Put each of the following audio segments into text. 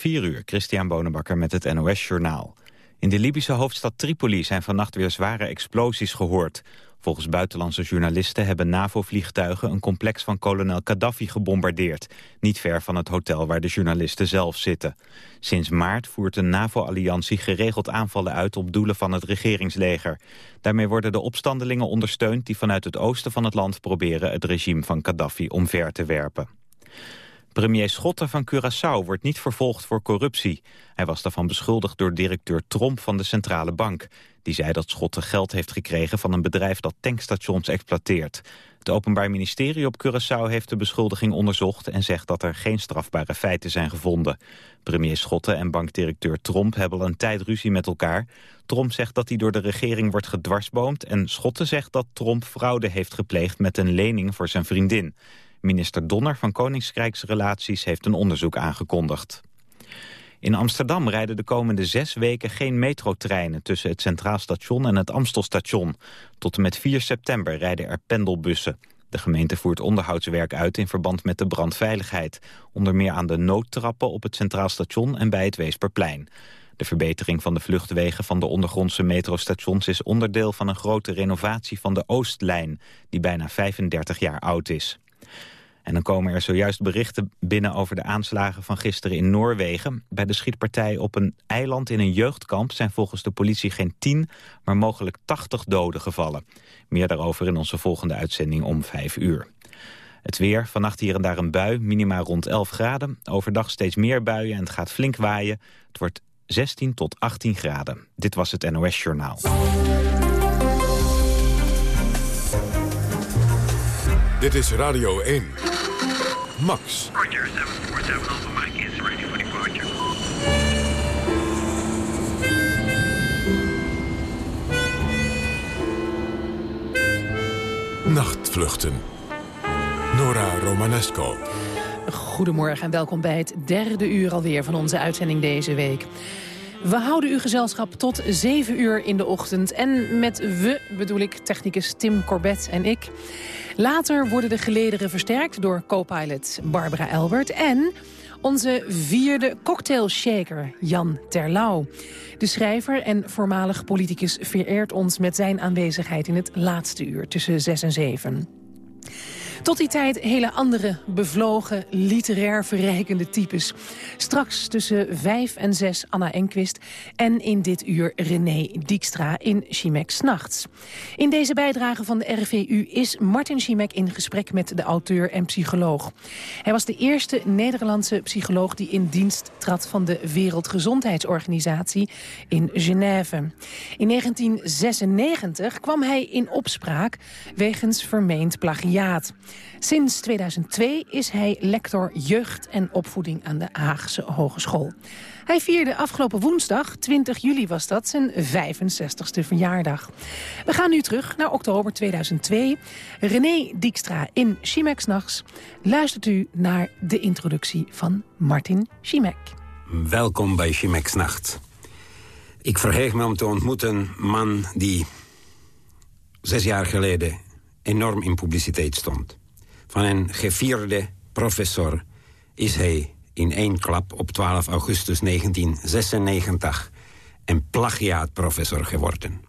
4 uur, Christian Bonenbakker met het NOS Journaal. In de Libische hoofdstad Tripoli zijn vannacht weer zware explosies gehoord. Volgens buitenlandse journalisten hebben NAVO-vliegtuigen... een complex van kolonel Gaddafi gebombardeerd. Niet ver van het hotel waar de journalisten zelf zitten. Sinds maart voert de NAVO-alliantie geregeld aanvallen uit... op doelen van het regeringsleger. Daarmee worden de opstandelingen ondersteund... die vanuit het oosten van het land proberen... het regime van Gaddafi omver te werpen. Premier Schotten van Curaçao wordt niet vervolgd voor corruptie. Hij was daarvan beschuldigd door directeur Tromp van de Centrale Bank. Die zei dat Schotten geld heeft gekregen van een bedrijf dat tankstations exploiteert. Het Openbaar Ministerie op Curaçao heeft de beschuldiging onderzocht... en zegt dat er geen strafbare feiten zijn gevonden. Premier Schotten en bankdirecteur Tromp hebben al een tijd ruzie met elkaar. Tromp zegt dat hij door de regering wordt gedwarsboomd... en Schotten zegt dat Tromp fraude heeft gepleegd met een lening voor zijn vriendin. Minister Donner van Koninkrijksrelaties heeft een onderzoek aangekondigd. In Amsterdam rijden de komende zes weken geen metrotreinen... tussen het Centraal Station en het Amstelstation. Tot en met 4 september rijden er pendelbussen. De gemeente voert onderhoudswerk uit in verband met de brandveiligheid. Onder meer aan de noodtrappen op het Centraal Station en bij het Weesperplein. De verbetering van de vluchtwegen van de ondergrondse metrostations is onderdeel van een grote renovatie van de Oostlijn, die bijna 35 jaar oud is. En dan komen er zojuist berichten binnen over de aanslagen van gisteren in Noorwegen. Bij de schietpartij op een eiland in een jeugdkamp zijn volgens de politie geen 10, maar mogelijk 80 doden gevallen. Meer daarover in onze volgende uitzending om 5 uur. Het weer, vannacht hier en daar een bui, minima rond 11 graden. Overdag steeds meer buien en het gaat flink waaien. Het wordt 16 tot 18 graden. Dit was het NOS Journaal. Dit is Radio 1. Max. Roger, 747 Alpha Mike is ready for departure. Nachtvluchten. Nora Romanesco. Goedemorgen en welkom bij het derde uur alweer van onze uitzending deze week. We houden uw gezelschap tot 7 uur in de ochtend. En met we bedoel ik technicus Tim Corbett en ik. Later worden de gelederen versterkt door co-pilot Barbara Elbert... en onze vierde cocktailshaker Jan Terlouw. De schrijver en voormalig politicus vereert ons met zijn aanwezigheid... in het laatste uur tussen 6 en 7. Tot die tijd hele andere, bevlogen, literair verrijkende types. Straks tussen vijf en zes Anna Enquist en in dit uur René Dijkstra in Chimek Nachts. In deze bijdrage van de RVU is Martin Chimek in gesprek met de auteur en psycholoog. Hij was de eerste Nederlandse psycholoog die in dienst trad van de Wereldgezondheidsorganisatie in Genève. In 1996 kwam hij in opspraak wegens vermeend plagiaat. Sinds 2002 is hij lector jeugd en opvoeding aan de Haagse Hogeschool. Hij vierde afgelopen woensdag, 20 juli was dat, zijn 65ste verjaardag. We gaan nu terug naar oktober 2002. René Dijkstra in Chimex Nachts. Luistert u naar de introductie van Martin Chimek. Welkom bij Chimex Nacht. Ik verheug me om te ontmoeten een man die zes jaar geleden enorm in publiciteit stond. Van een gevierde professor is hij in één klap op 12 augustus 1996 een plagiaatprofessor geworden.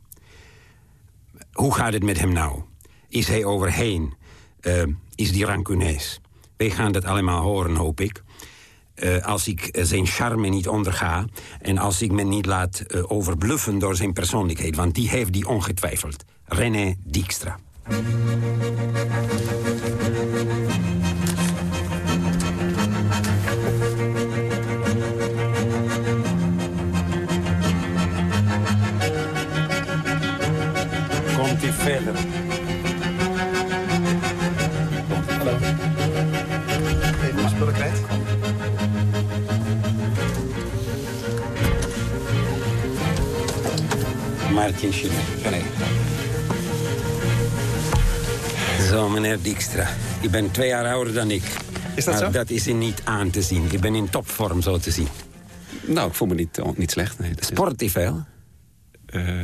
Hoe gaat het met hem nou? Is hij overheen? Uh, is die rancuneus? Wij gaan dat allemaal horen, hoop ik. Uh, als ik zijn charme niet onderga... en als ik me niet laat uh, overbluffen door zijn persoonlijkheid... want die heeft die ongetwijfeld. René Dijkstra. Hallo. Even mijn spullen kwijt. Martin Schiller. Zo, meneer Dijkstra. Ik ben twee jaar ouder dan ik. Is dat maar zo? dat is er niet aan te zien. Ik ben in topvorm, zo te zien. Nou, ik voel me niet, niet slecht. Nee, is- Sport veel? Eh,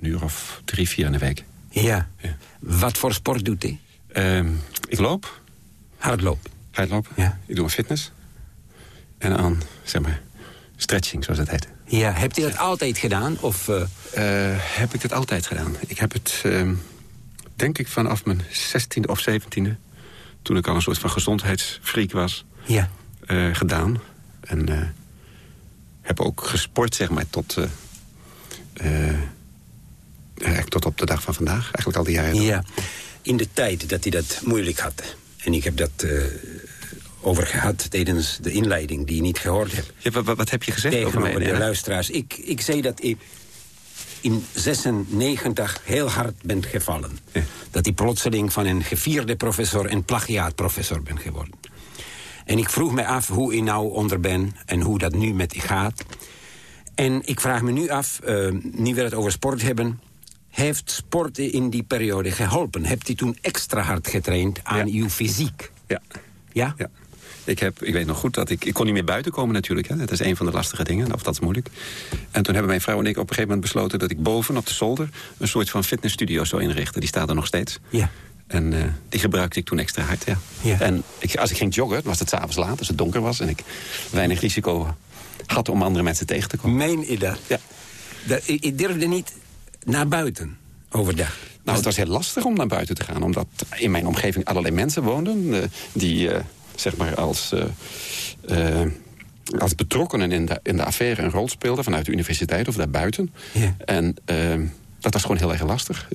een uur of drie, vier in de week. Ja. Ja. Wat voor sport doet hij? Ehm, ik loop, Hardlopen. hardlopen. Ja. Ik doe een fitness. En aan, zeg maar, stretching, zoals dat heet. Ja, hebt u dat altijd gedaan? Of, eh, Eh, heb ik het altijd gedaan. Ik heb het, ehm, denk ik, vanaf mijn 16e of 17e... toen ik al een soort van gezondheidsfreak was, ja. eh, gedaan. En heb ook gesport, zeg maar, tot... eigenlijk tot op de dag van vandaag. Eigenlijk al die jaren. ja. In de tijd dat hij dat moeilijk had. En ik heb dat eh, over gehad tijdens de inleiding die je niet gehoord hebt. Ja, wa- wa- wat, heb je gezegd over mij? tegenover de luisteraars. Ik, ik zei dat ik in 96 heel hard ben gevallen. Ja. Dat ik plotseling van een gevierde professor een plagiaatprofessor ben geworden. En ik vroeg me af hoe ik nou onder ben en hoe dat nu met u gaat. En ik vraag me nu af, eh, nu we het over sport hebben... heeft sport u in die periode geholpen? Hebt u toen extra hard getraind aan Ja. uw fysiek? Ja. Ja? Ja. Ik, heb, ik weet nog goed dat ik... Ik kon niet meer buiten komen natuurlijk. Hè. Dat is een van de lastige dingen. Of dat is moeilijk. En toen hebben mijn vrouw en ik op een gegeven moment besloten... dat ik boven op de zolder een soort van fitnessstudio zou inrichten. Die staat er nog steeds. Ja. En eh, die gebruikte ik toen extra hard, ja. Ja. En ik, als ik ging joggen, was het s'avonds laat, als het donker was... en ik weinig risico had om andere mensen tegen te komen. Meen je dat? Ja. dat ik, ik durfde niet naar buiten overdag. Nou, het was heel lastig om naar buiten te gaan. Omdat in mijn omgeving allerlei mensen woonden... eh, die, eh, zeg maar, als, eh, als betrokkenen in de, in de affaire een rol speelden... vanuit de universiteit of daarbuiten. Ja. En eh, dat was gewoon heel erg lastig.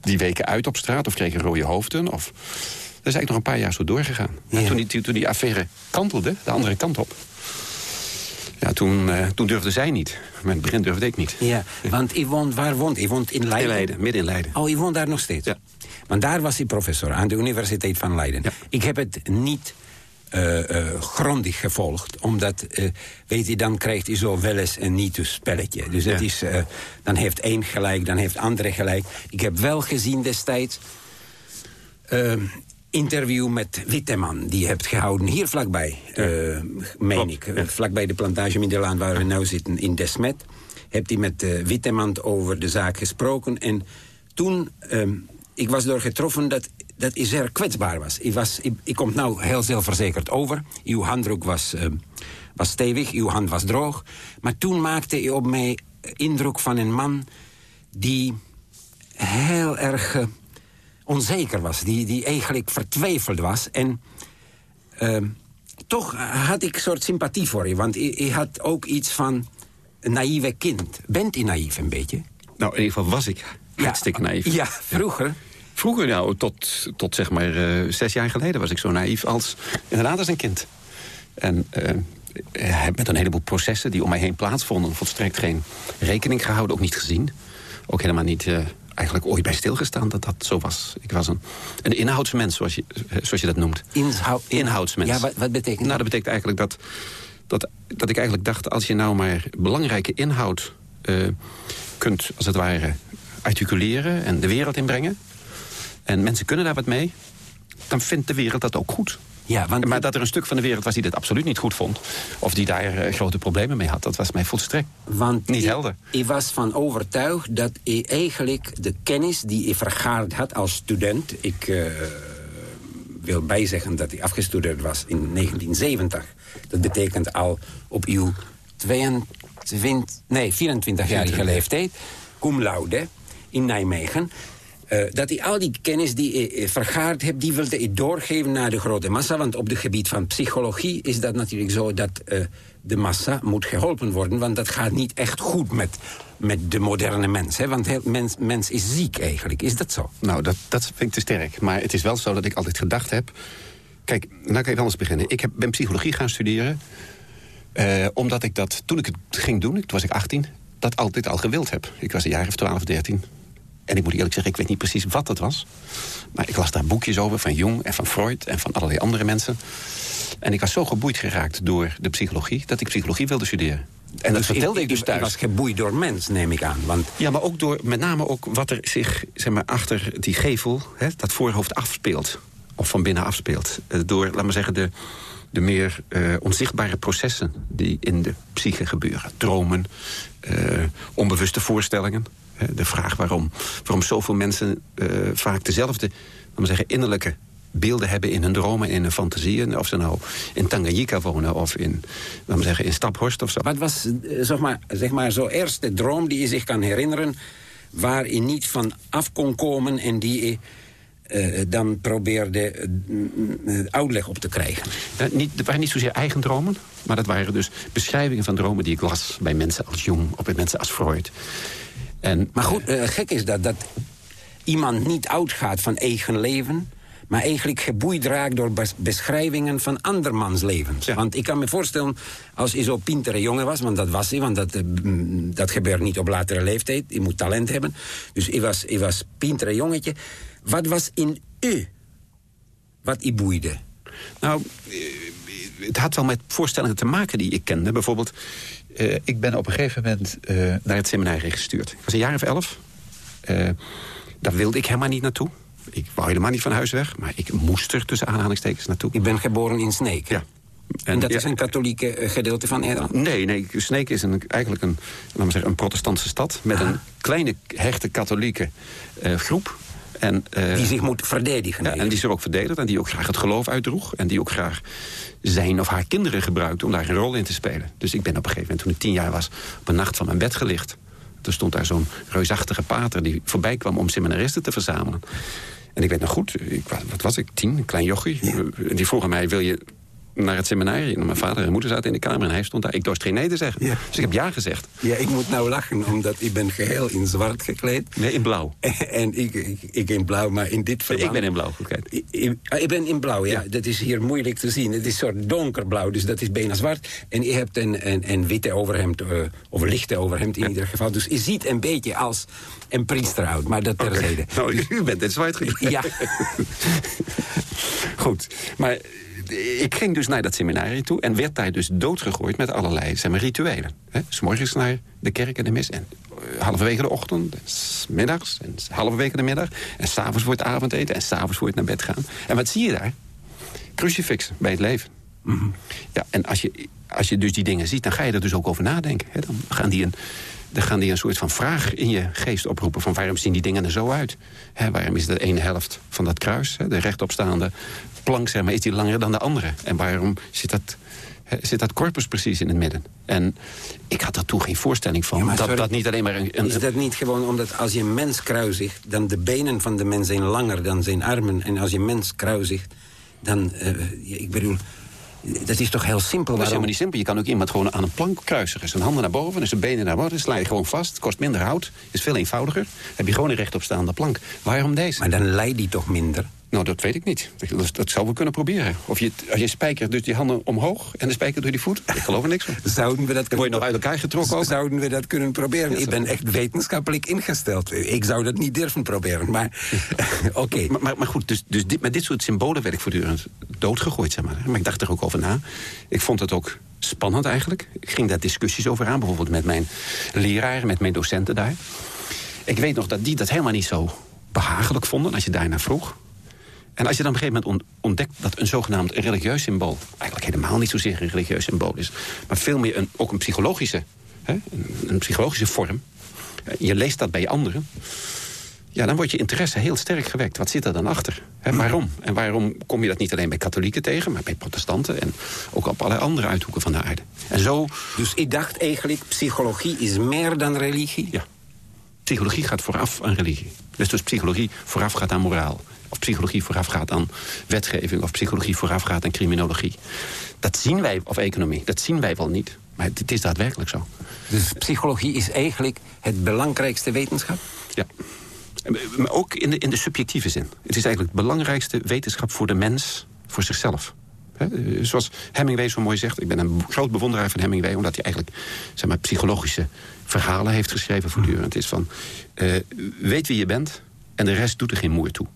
Die weken uit op straat of kregen rode hoofden. Of... Dat is eigenlijk nog een paar jaar zo doorgegaan. Ja. En toen, die, toen die affaire kantelde, de andere kant op... Ja, toen, eh, toen durfde zij niet. Maar in het begin durfde ik niet. Ja, want woont, waar woont hij? woont in Leiden? In Leiden, midden in Leiden. Oh, woont daar nog steeds? Ja. Want daar was hij professor aan de Universiteit van Leiden. Ja. Ik heb het niet eh, eh, grondig gevolgd. Omdat, eh, weet je, dan krijgt hij zo wel eens een niet spelletje. Dus het Ja. is, dan heeft één gelijk, dan heeft andere gelijk. Ik heb wel gezien destijds... interview met Witteman, die je hebt gehouden hier vlakbij, eh meen Klopt, ik. eh, ja. Vlakbij de plantage Middelaan waar we nu zitten, in Desmet. Hebt hij met eh Witteman over de zaak gesproken. En toen, ehm, ik was door getroffen dat, dat hij zeer kwetsbaar was. Ik, was ik, ik kom nou heel zelfverzekerd over. Uw handdruk was, ehm, was stevig, uw hand was droog. Maar toen maakte hij op mij indruk van een man die heel erg onzeker was. Die, die eigenlijk vertwijfeld was. En ehm, toch had ik een soort sympathie voor je. Want je, je had ook iets van een naïeve kind. Bent u naïef een beetje? Nou, in ieder geval was ik hartstikke naïef. Ja, vroeger. Vroeger, nou, tot, tot zeg maar eh, zes jaar geleden was ik zo naïef als, inderdaad als een kind. En heb met een heleboel processen die om mij heen plaatsvonden... volstrekt geen rekening gehouden, ook niet gezien. Ook helemaal niet eigenlijk ooit bij stilgestaan dat dat zo was. Ik was een, een inhoudsmens, zoals je, zoals je dat noemt. Inhou- Inhoudsmens. Ja, wat, wat betekent Nou, dat betekent eigenlijk dat, dat, dat ik eigenlijk dacht... als je nou maar belangrijke inhoud eh, kunt, als het ware, articuleren... en de wereld inbrengen... en mensen kunnen daar wat mee... dan vindt de wereld dat ook goed. Ja, want Maar dat er een stuk van de wereld was die dat absoluut niet goed vond... of die daar eh, grote problemen mee had, dat was mij volstrekt Want niet ik, helder. Ik was van overtuigd dat ik eigenlijk de kennis die ik vergaard had als student... Ik eh, wil bijzeggen dat ik afgestudeerd was in 1970. Dat betekent al op uw 22, nee, 24-jarige leeftijd. Cum laude in Nijmegen. Eh, dat ik al die kennis die ik eh, vergaard heb, die wilde ik doorgeven naar de grote massa. Want op het gebied van psychologie is dat natuurlijk zo dat eh, de massa moet geholpen worden. Want dat gaat niet echt goed met, met de moderne mens. Hè? Want heel, mens, mens is ziek eigenlijk. Is dat zo? Nou, dat, dat vind ik te sterk. Maar het is wel zo dat ik altijd gedacht heb... Kijk, laat ik even anders beginnen. Ik heb, ben psychologie gaan studeren... omdat ik dat, toen ik het ging doen, toen was ik 18... dat altijd al gewild heb. Ik was een jaar of 12, 13. En ik moet eerlijk zeggen, ik weet niet precies wat het was. Maar ik las daar boekjes over van Jung en van Freud... en van allerlei andere mensen. En ik was zo geboeid geraakt door de psychologie... dat ik psychologie wilde studeren. En dat vertelde ik dus Ik thuis. was geboeid door mens, neem ik aan. Want Ja, maar ook door met name ook wat er zich zeg maar, achter die gevel, hè, dat voorhoofd afspeelt. Of van binnen afspeelt. Eh, door, laat maar zeggen, de, de meer eh, onzichtbare processen die in de psyche gebeuren. Dromen, eh, onbewuste voorstellingen. De vraag waarom, waarom zoveel mensen eh, vaak dezelfde maar zeggen, innerlijke beelden hebben in hun dromen en in hun fantasieën. Of ze nou in Tanganyika wonen of in, laten zeggen, in Staphorst of zo. Wat was eh, zeg maar, zeg maar zo'n eerste droom die je zich kan herinneren... waar je niet van af kon komen en die je eh, dan probeerde eh, uitleg op te krijgen? Ja, niet, waren niet zozeer eigen dromen, maar dat waren dus beschrijvingen van dromen die ik las bij mensen als Jung of bij mensen als Freud. En, Maar goed, eh, gek is dat, dat iemand niet uitgaat van eigen leven... maar eigenlijk geboeid raakt door bes- beschrijvingen van andermans levens. Ja. Want ik kan me voorstellen, als je zo pintere jongen was... want dat was hij, want dat, eh, dat gebeurt niet op latere leeftijd. Je moet talent hebben. Dus ik was, ik was pintere jongetje. Wat was in u wat je boeide? Nou, eh, het had wel met voorstellingen te maken die ik kende. Bijvoorbeeld, eh, ik ben op een gegeven moment eh, naar het seminarie gestuurd. Ik was een jaar of elf. Eh, daar wilde ik helemaal niet naartoe. Ik wou helemaal niet van huis weg, maar ik moest er tussen aanhalingstekens naartoe. Ik ben geboren in Sneek. Ja. En dat ja, is een katholieke gedeelte van Nederland? Nee, nee, Sneek is een, eigenlijk een, laten we zeggen, een protestantse stad... met een kleine, hechte katholieke eh, groep. En, eh, Die zich moet verdedigen. Ja, en die zich ook verdedigd en die ook graag het geloof uitdroeg. En die ook graag zijn of haar kinderen gebruikte om daar een rol in te spelen. Dus ik ben op een gegeven moment, toen ik tien jaar was... op een nacht van mijn bed gelicht. Toen stond daar zo'n reusachtige pater die voorbij kwam om seminaristen te verzamelen. En ik weet nog goed, ik, wa- wat was ik, tien, een klein jochie. Die vroeg aan mij, wil je naar het seminarium? Mijn vader en moeder zaten in de kamer en hij stond daar. Ik dorst geen nee te zeggen. Ja. Dus ik heb ja gezegd. Ja, ik moet nou lachen, omdat ik ben geheel in zwart gekleed. Nee, in blauw. En ik, ik, ik in blauw, maar in dit verband... Ik ben in blauw gekleed. Ik, ik, ah, ik ben in blauw, ja. Ja. Dat is hier moeilijk te zien. Het is een soort donkerblauw, dus dat is bijna zwart. En je hebt een, een, een witte overhemd, eh, of lichte overhemd in ieder geval. Dus je ziet een beetje als een priester uit, maar dat terzijde. Nou, u bent in zwart gekleed. Ja. Goed, maar ik ging dus naar dat seminarium toe... en werd daar dus doodgegooid met allerlei zeg maar, rituelen. Hè? S morgens naar de kerk en de mis. En eh, halverwege de ochtend, en s middags, en halverwege de middag. En s'avonds voor het avondeten en s'avonds voor het naar bed gaan. En wat zie je daar? Crucifix bij het leven. Ja, en als je, als je dus die dingen ziet, dan ga je er dus ook over nadenken. Hè? Dan, gaan die een, dan gaan die een soort van vraag in je geest oproepen... van waarom zien die dingen er zo uit? Hè, waarom is de ene helft van dat kruis, hè, de rechtopstaande plank... Zeg maar, is die langer dan de andere? En waarom zit dat, zit dat corpus precies in het midden? En ik had er toen geen voorstelling van. Ja, dat sorry, dat niet alleen maar een... een Is dat niet gewoon omdat als je een mens kruisigt... dan de benen van de mens zijn langer dan zijn armen. En als je een mens kruisigt, dan... eh, ik bedoel, dat is toch heel simpel. Dat is waarom- helemaal niet simpel. Je kan ook iemand gewoon aan een plank kruisigen. Zijn handen naar boven en zijn benen naar boven. Sla je gewoon vast. Kost minder hout. Is veel eenvoudiger. heb je gewoon een rechtopstaande plank. Waarom deze? Maar dan leidt die toch minder? Nou, dat weet ik niet. Dat, dat zou we kunnen proberen. Of je, als je spijkert, dus die handen omhoog en de spijker door die voet. Ik geloof er niks van. Zouden we dat Dan word je nog uit elkaar getrokken ook. Zouden we dat kunnen proberen? Ja, ik ben echt wetenschappelijk ingesteld. Ik zou dat niet durven proberen, maar oké. Maar, maar, maar goed, dus, dus dit, met dit soort symbolen werd ik voortdurend doodgegooid, zeg maar. Maar ik dacht er ook over na. Ik vond het ook spannend eigenlijk. Ik ging daar discussies over aan, bijvoorbeeld met mijn leraren, met mijn docenten daar. Ik weet nog dat die dat helemaal niet zo behagelijk vonden als je daarnaar vroeg. En als je dan op een gegeven moment on- ontdekt dat een zogenaamd religieus symbool... eigenlijk helemaal niet zozeer een religieus symbool is... maar veel meer een, ook een psychologische, hè, een, psychologische vorm... je leest dat bij anderen... Ja, dan wordt je interesse heel sterk gewekt. Wat zit er dan achter? Waarom? En waarom kom je dat niet alleen bij katholieken tegen... maar bij protestanten en ook op allerlei andere uithoeken van de aarde? En zo, Dus ik dacht eigenlijk, psychologie is meer dan religie. ja, psychologie gaat vooraf aan religie. Dus, dus psychologie vooraf gaat aan moraal. Of psychologie vooraf gaat aan wetgeving. Of psychologie vooraf gaat aan criminologie. Dat zien wij, of economie, dat zien wij wel niet. Maar het, het is daadwerkelijk zo. Dus psychologie is eigenlijk het belangrijkste wetenschap? Ja. Maar ook in de, in de subjectieve zin. Het is eigenlijk het belangrijkste wetenschap voor de mens, voor zichzelf. Eh, zoals Hemingway zo mooi zegt. Ik ben een groot bewonderaar van Hemingway... omdat hij eigenlijk zeg maar, psychologische verhalen heeft geschreven voortdurend. Het is van, eh, weet wie je bent en de rest doet er geen moer toe.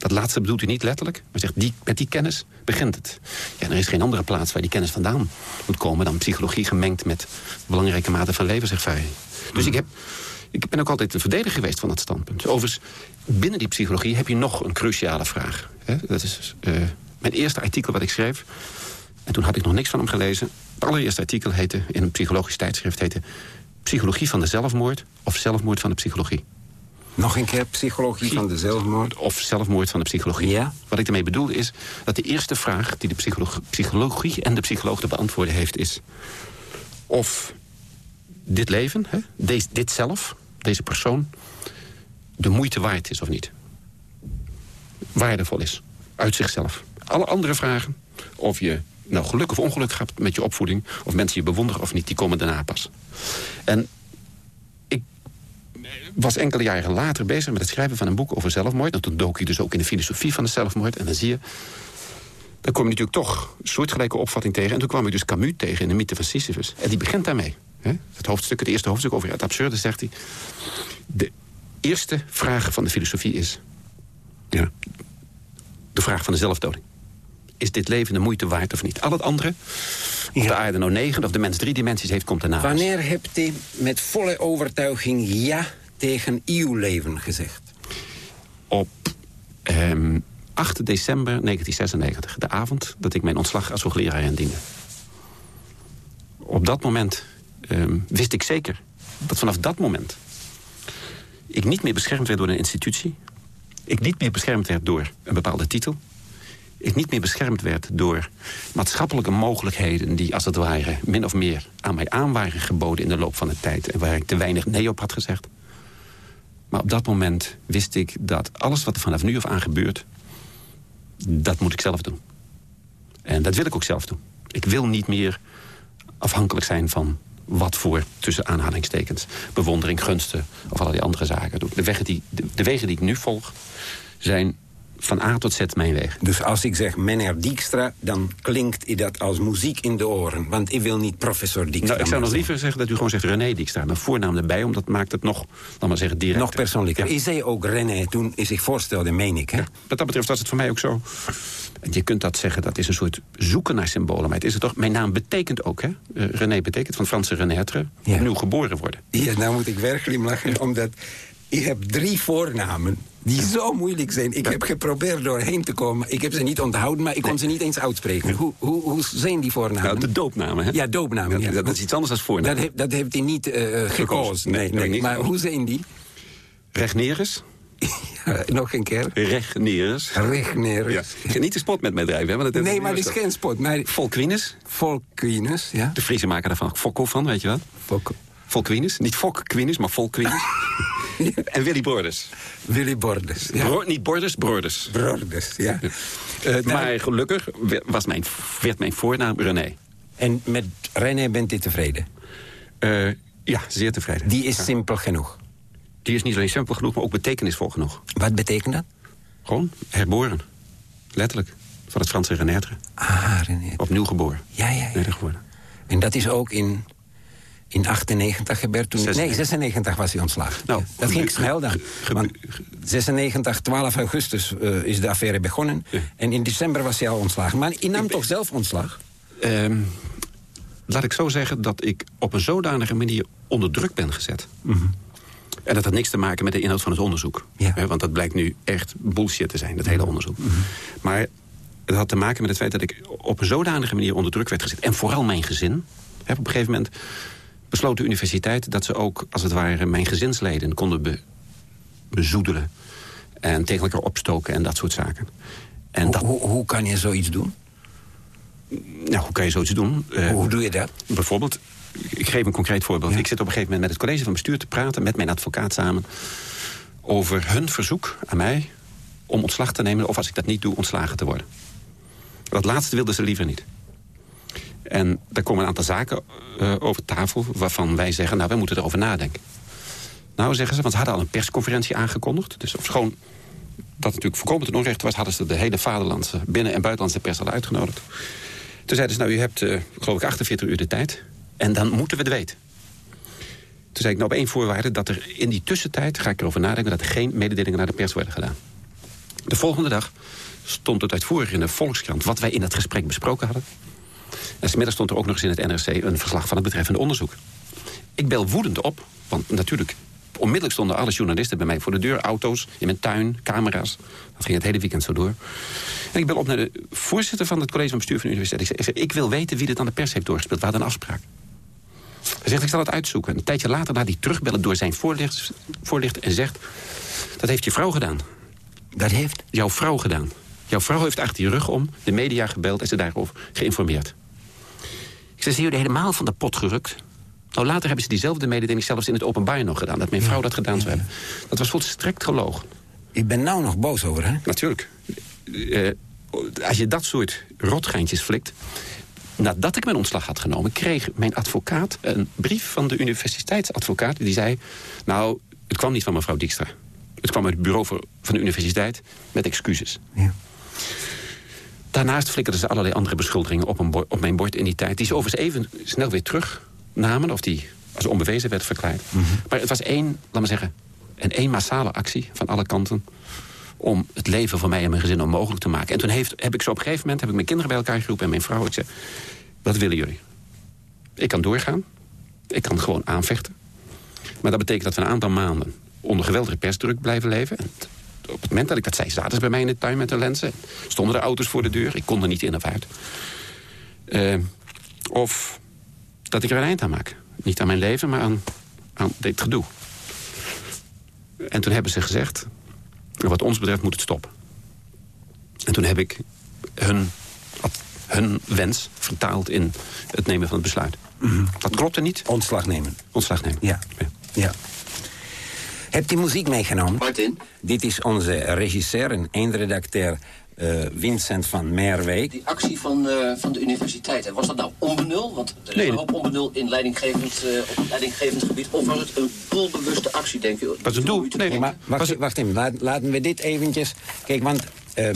Dat laatste bedoelt hij niet letterlijk, maar zegt die, met die kennis begint het. Ja, er is geen andere plaats waar die kennis vandaan moet komen... dan psychologie gemengd met belangrijke mate van levenservaring. Dus ik, heb, ik ben ook altijd een verdediger geweest van dat standpunt. Overigens, binnen die psychologie heb je nog een cruciale vraag. Dat is eh, mijn eerste artikel wat ik schreef. En toen had ik nog niks van hem gelezen. Het allereerste artikel heette, in een psychologisch tijdschrift... heette Psychologie van de zelfmoord of zelfmoord van de psychologie. Nog een keer psychologie van de zelfmoord. Of zelfmoord van de psychologie. Ja. Wat ik ermee bedoel is dat de eerste vraag die de psychologie, psychologie en de psycholoog te beantwoorden heeft is... of dit leven, hè, deze, dit zelf, deze persoon, de moeite waard is of niet. Waardevol is, uit zichzelf. Alle andere vragen, of je nou geluk of ongeluk hebt met je opvoeding... of mensen je bewonderen of niet, die komen daarna pas. En was enkele jaren later bezig met het schrijven van een boek over zelfmoord. En toen dook ik dus ook in de filosofie van de zelfmoord. En dan zie je, dan kom je natuurlijk toch een soortgelijke opvatting tegen. En toen kwam ik dus Camus tegen in de mythe van Sisyphus. En die begint daarmee. Hè? Het, hoofdstuk, het eerste hoofdstuk over het absurde, zegt hij... de eerste vraag van de filosofie is... Ja, de vraag van de zelfdoding. Is dit leven de moeite waard of niet? Al het andere, of de aarde nou negen of de mens drie dimensies heeft, komt daarna. Wanneer hebt u met volle overtuiging ja tegen uw leven gezegd? Op ehm, 8 december 1996, de avond dat ik mijn ontslag als hoogleraar indiende. Op dat moment ehm, wist ik zeker dat vanaf dat moment... ik niet meer beschermd werd door een institutie. Ik niet meer beschermd werd door een bepaalde titel. Ik niet meer beschermd werd door maatschappelijke mogelijkheden... die als het ware min of meer aan mij aan waren geboden in de loop van de tijd... en waar ik te weinig nee op had gezegd. Maar op dat moment wist ik dat alles wat er vanaf nu af aan gebeurt... dat moet ik zelf doen. En dat wil ik ook zelf doen. Ik wil niet meer afhankelijk zijn van wat voor, tussen aanhalingstekens... bewondering, gunsten of allerlei andere zaken. De wegen die, de wegen die ik nu volg zijn van A tot Z mijn weg. Dus als ik zeg meneer Dijkstra, dan klinkt dat als muziek in de oren. Want ik wil niet professor Dijkstra. Nou, ik zou nog liever zeggen dat u gewoon zegt René Dijkstra. Mijn voornaam erbij, omdat maakt het nog, laat maar zeggen, direct. Nog persoonlijker. Ik zei ook René toen hij zich voorstelde, meen ik. Hè? Wat dat betreft was het voor mij ook zo. En Je kunt dat zeggen, dat is een soort zoeken naar symbolen. Maar het is het toch, mijn naam betekent ook, hè? Eh, René betekent van Franse renaître, Ja. opnieuw geboren worden. Ja, nou moet ik weer glimlachen, omdat ik heb drie voornamen die zo moeilijk zijn. Ik heb geprobeerd doorheen te komen. Ik heb ze niet onthouden, maar ik kon ze niet eens uitspreken. Hoe, hoe, hoe zijn die voornamen? Nou, de doopnamen, hè? Ja, doopnamen. Dat, ja. dat is iets anders dan voornaam. Dat, heeft, dat heeft hij niet eh, gekozen. Nee, Nee, dat nee. Maar hoe zijn die? Regnerus. Ja, nog een keer. Regnerus. Regnerus. Ja. Niet de spot met mij drijven, hè? Dat Nee, maar het is geen spot. Maar Volkwinus. Volquinus, ja. De Friese maken daarvan Fokko van, weet je wat? Volk- Volkwinus. Niet Fokkwinus, maar Volkwinus. en Willy Borders. Willy Bordes. Ja. Bro- niet Borders, Broders. Bordes, ja. Eh, nou, Maar gelukkig was mijn, werd mijn voornaam René. En met René bent u tevreden? Eh, ja, zeer tevreden. Die is simpel genoeg. Die is niet alleen simpel genoeg, maar ook betekenisvol genoeg. Wat betekent dat? Gewoon herboren. Letterlijk. Van het Franse renaître. Ah, René. Opnieuw geboren. Ja, ja, ja. Geworden. En dat is ook in, in 98 gebeurd toen... 96. Nee, 96 was hij ontslagen. Nou, dat ge- ging snel dan. ge- ge- Want 96, 12 augustus eh, is de affaire begonnen. Ja. En in december was hij al ontslagen. Maar hij nam toch zelf ontslag? Ehm, laat ik zo zeggen dat ik op een zodanige manier onder druk ben gezet. En dat had niks te maken met de inhoud van het onderzoek. Ja. Want dat blijkt nu echt bullshit te zijn, dat hele onderzoek. Maar het had te maken met het feit dat ik op een zodanige manier onder druk werd gezet. En vooral mijn gezin. Hè, op een gegeven moment besloot de universiteit dat ze ook, als het ware, mijn gezinsleden konden be- bezoedelen. En tegen elkaar opstoken en dat soort zaken. En Hoe, dat, hoe, hoe kan je zoiets doen? nou, hoe kan je zoiets doen? Eh, hoe doe je dat? Bijvoorbeeld, ik geef een concreet voorbeeld. Ik zit op een gegeven moment met het college van bestuur te praten... met mijn advocaat samen... over hun verzoek aan mij om ontslag te nemen... of als ik dat niet doe, ontslagen te worden. Dat laatste wilden ze liever niet. En daar komen een aantal zaken eh, over tafel... waarvan wij zeggen, nou, wij moeten erover nadenken. Nou, zeggen ze, want ze hadden al een persconferentie aangekondigd. Dus ofschoon dat natuurlijk voorkomen ten onrechte was... hadden ze de hele vaderlandse binnen- en buitenlandse pers al uitgenodigd. Toen zeiden ze, nou, u hebt, eh, geloof ik, 48 uur de tijd. En dan moeten we het weten. Toen zei ik, nou, op één voorwaarde... dat er in die tussentijd, ga ik erover nadenken... dat er geen mededelingen naar de pers worden gedaan. De volgende dag stond het uitvoerig in de Volkskrant... wat wij in dat gesprek besproken hadden. En smiddag stond er ook nog eens in het NRC... een verslag van het betreffende onderzoek. Ik bel woedend op, want natuurlijk... onmiddellijk stonden alle journalisten bij mij voor de deur. Auto's, in mijn tuin, camera's. Dat ging het hele weekend zo door. En ik bel op naar de voorzitter van het college van bestuur van de universiteit. Ik zeg, ik, wil weten wie dit aan de pers heeft doorgespeeld. We hadden een afspraak. Hij zegt, ik zal het uitzoeken. Een tijdje later laat hij terugbellen door zijn voorlichter, voorlichter en zegt... dat heeft je vrouw gedaan. Dat heeft? Jouw vrouw gedaan. Jouw vrouw heeft achter je rug om de media gebeld en ze daarover geïnformeerd. Ik zei, zijn jullie helemaal van de pot gerukt? Nou, later hebben ze diezelfde mededeling zelfs in het openbaar nog gedaan. Dat mijn vrouw dat gedaan zou hebben. Dat was volstrekt gelogen. Ik ben nou nog boos over, hè? Natuurlijk. Eh, als je dat soort rotgeintjes flikt... Nadat ik mijn ontslag had genomen, kreeg mijn advocaat een brief van de universiteitsadvocaat. Die zei, nou, het kwam niet van mevrouw Dijkstra. Het kwam uit het bureau van de universiteit met excuses. Ja. Daarnaast flikkerden ze allerlei andere beschuldigingen op, een op mijn bord in die tijd... die ze overigens even snel weer terugnamen... of die als onbewezen werd verklaard. Maar het was één, laat maar zeggen... een één massale actie van alle kanten... om het leven van mij en mijn gezin onmogelijk te maken. En toen heeft, heb ik zo op een gegeven moment... heb ik mijn kinderen bij elkaar geroepen en mijn vrouw. Ik zei, wat willen jullie? Ik kan doorgaan. Ik kan gewoon aanvechten. Maar dat betekent dat we een aantal maanden... onder geweldige persdruk blijven leven. En op het moment dat ik dat zei, zaten ze bij mij in de tuin met de lenzen. Stonden er auto's voor de deur. Ik kon er niet in of uit. Eh, of dat ik er een eind aan maak. Niet aan mijn leven, maar aan, aan dit gedoe. En toen hebben ze gezegd... wat ons betreft moet het stoppen. En toen heb ik hun, hun wens vertaald in het nemen van het besluit. Dat klopte niet. Ontslag nemen. Ontslag nemen. Ja. ja. Hebt u muziek meegenomen? Martin, Dit is onze regisseur en eindredacteur eh, Vincent van Merwijk. die actie van, eh, van de universiteit, hè, was dat nou onbenul? Want er is Nee, een hoop onbenul in leidinggevend, eh, op het leidinggevend gebied. Of was het een doelbewuste actie, denk je? Was een doel- nee? Maar wacht, wacht even, Laat- laten we dit eventjes... Kijk, want ehm,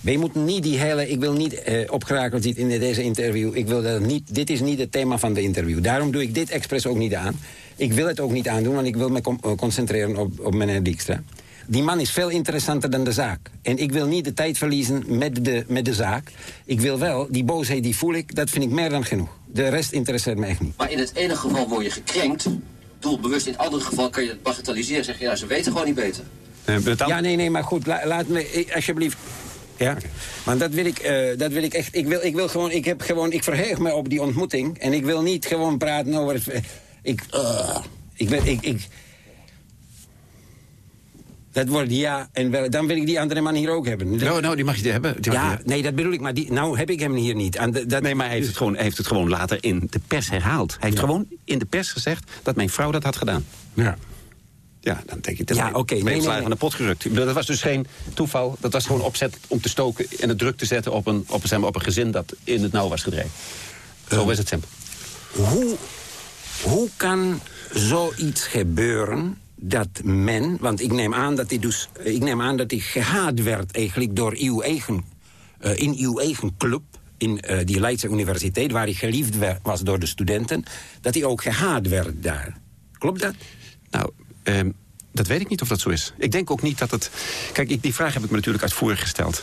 wij moeten niet die hele... Ik wil niet eh opgerakeld zitten in deze interview. Ik wil dat niet, dit is niet het thema van de interview. Daarom doe ik dit expres ook niet aan. Ik wil het ook niet aandoen, want ik wil me eh, concentreren op, op meneer Dijkstra. Die man is veel interessanter dan de zaak. En ik wil niet de tijd verliezen met de, met de zaak. Ik wil wel, die boosheid die voel ik, dat vind ik meer dan genoeg. De rest interesseert me echt niet. Maar in het ene geval word je gekrenkt, doelbewust. In het andere geval kan je het bagatelliseren. Zeg je, ja, ze weten gewoon niet beter. Eh, Ja, nee, nee, maar goed, la- laat me alsjeblieft. Ja, maar dat wil ik, eh, dat wil ik echt. Ik wil, ik wil gewoon, ik heb gewoon, ik verheug me op die ontmoeting en ik wil niet gewoon praten over. Eh, ik, eh, ik wil, ik, ik. Dat wordt ja en wel, dan wil ik die andere man hier ook hebben. Nou, nou, die mag je hebben. Mag ja, nee, dat bedoel ik, maar die, nou heb ik hem hier niet. En de- dat, Nee, maar hij heeft, het gewoon, hij heeft het gewoon later in de pers herhaald. Hij heeft gewoon in de pers gezegd dat mijn vrouw dat had gedaan. Ja. Ja, dan denk ik, dat Ja, oké, ben nee, nee, nee. van de pot gerukt. Dat was dus geen toeval. Dat was gewoon opzet om te stoken en het druk te zetten op een, op, maar, op een gezin dat in het nauw was gedreven. Zo is het simpel. Hoe, hoe kan zoiets gebeuren dat men, want ik neem aan dat hij dus, ik neem aan dat hij gehaat werd eigenlijk door uw eigen, eh, in uw eigen club, in eh, die Leidse universiteit, waar hij geliefd was door de studenten, dat hij ook gehaat werd daar. Klopt dat? Nou, ehm, dat weet ik niet of dat zo is. Ik denk ook niet dat het... Kijk, die vraag heb ik me natuurlijk uitvoerig gesteld.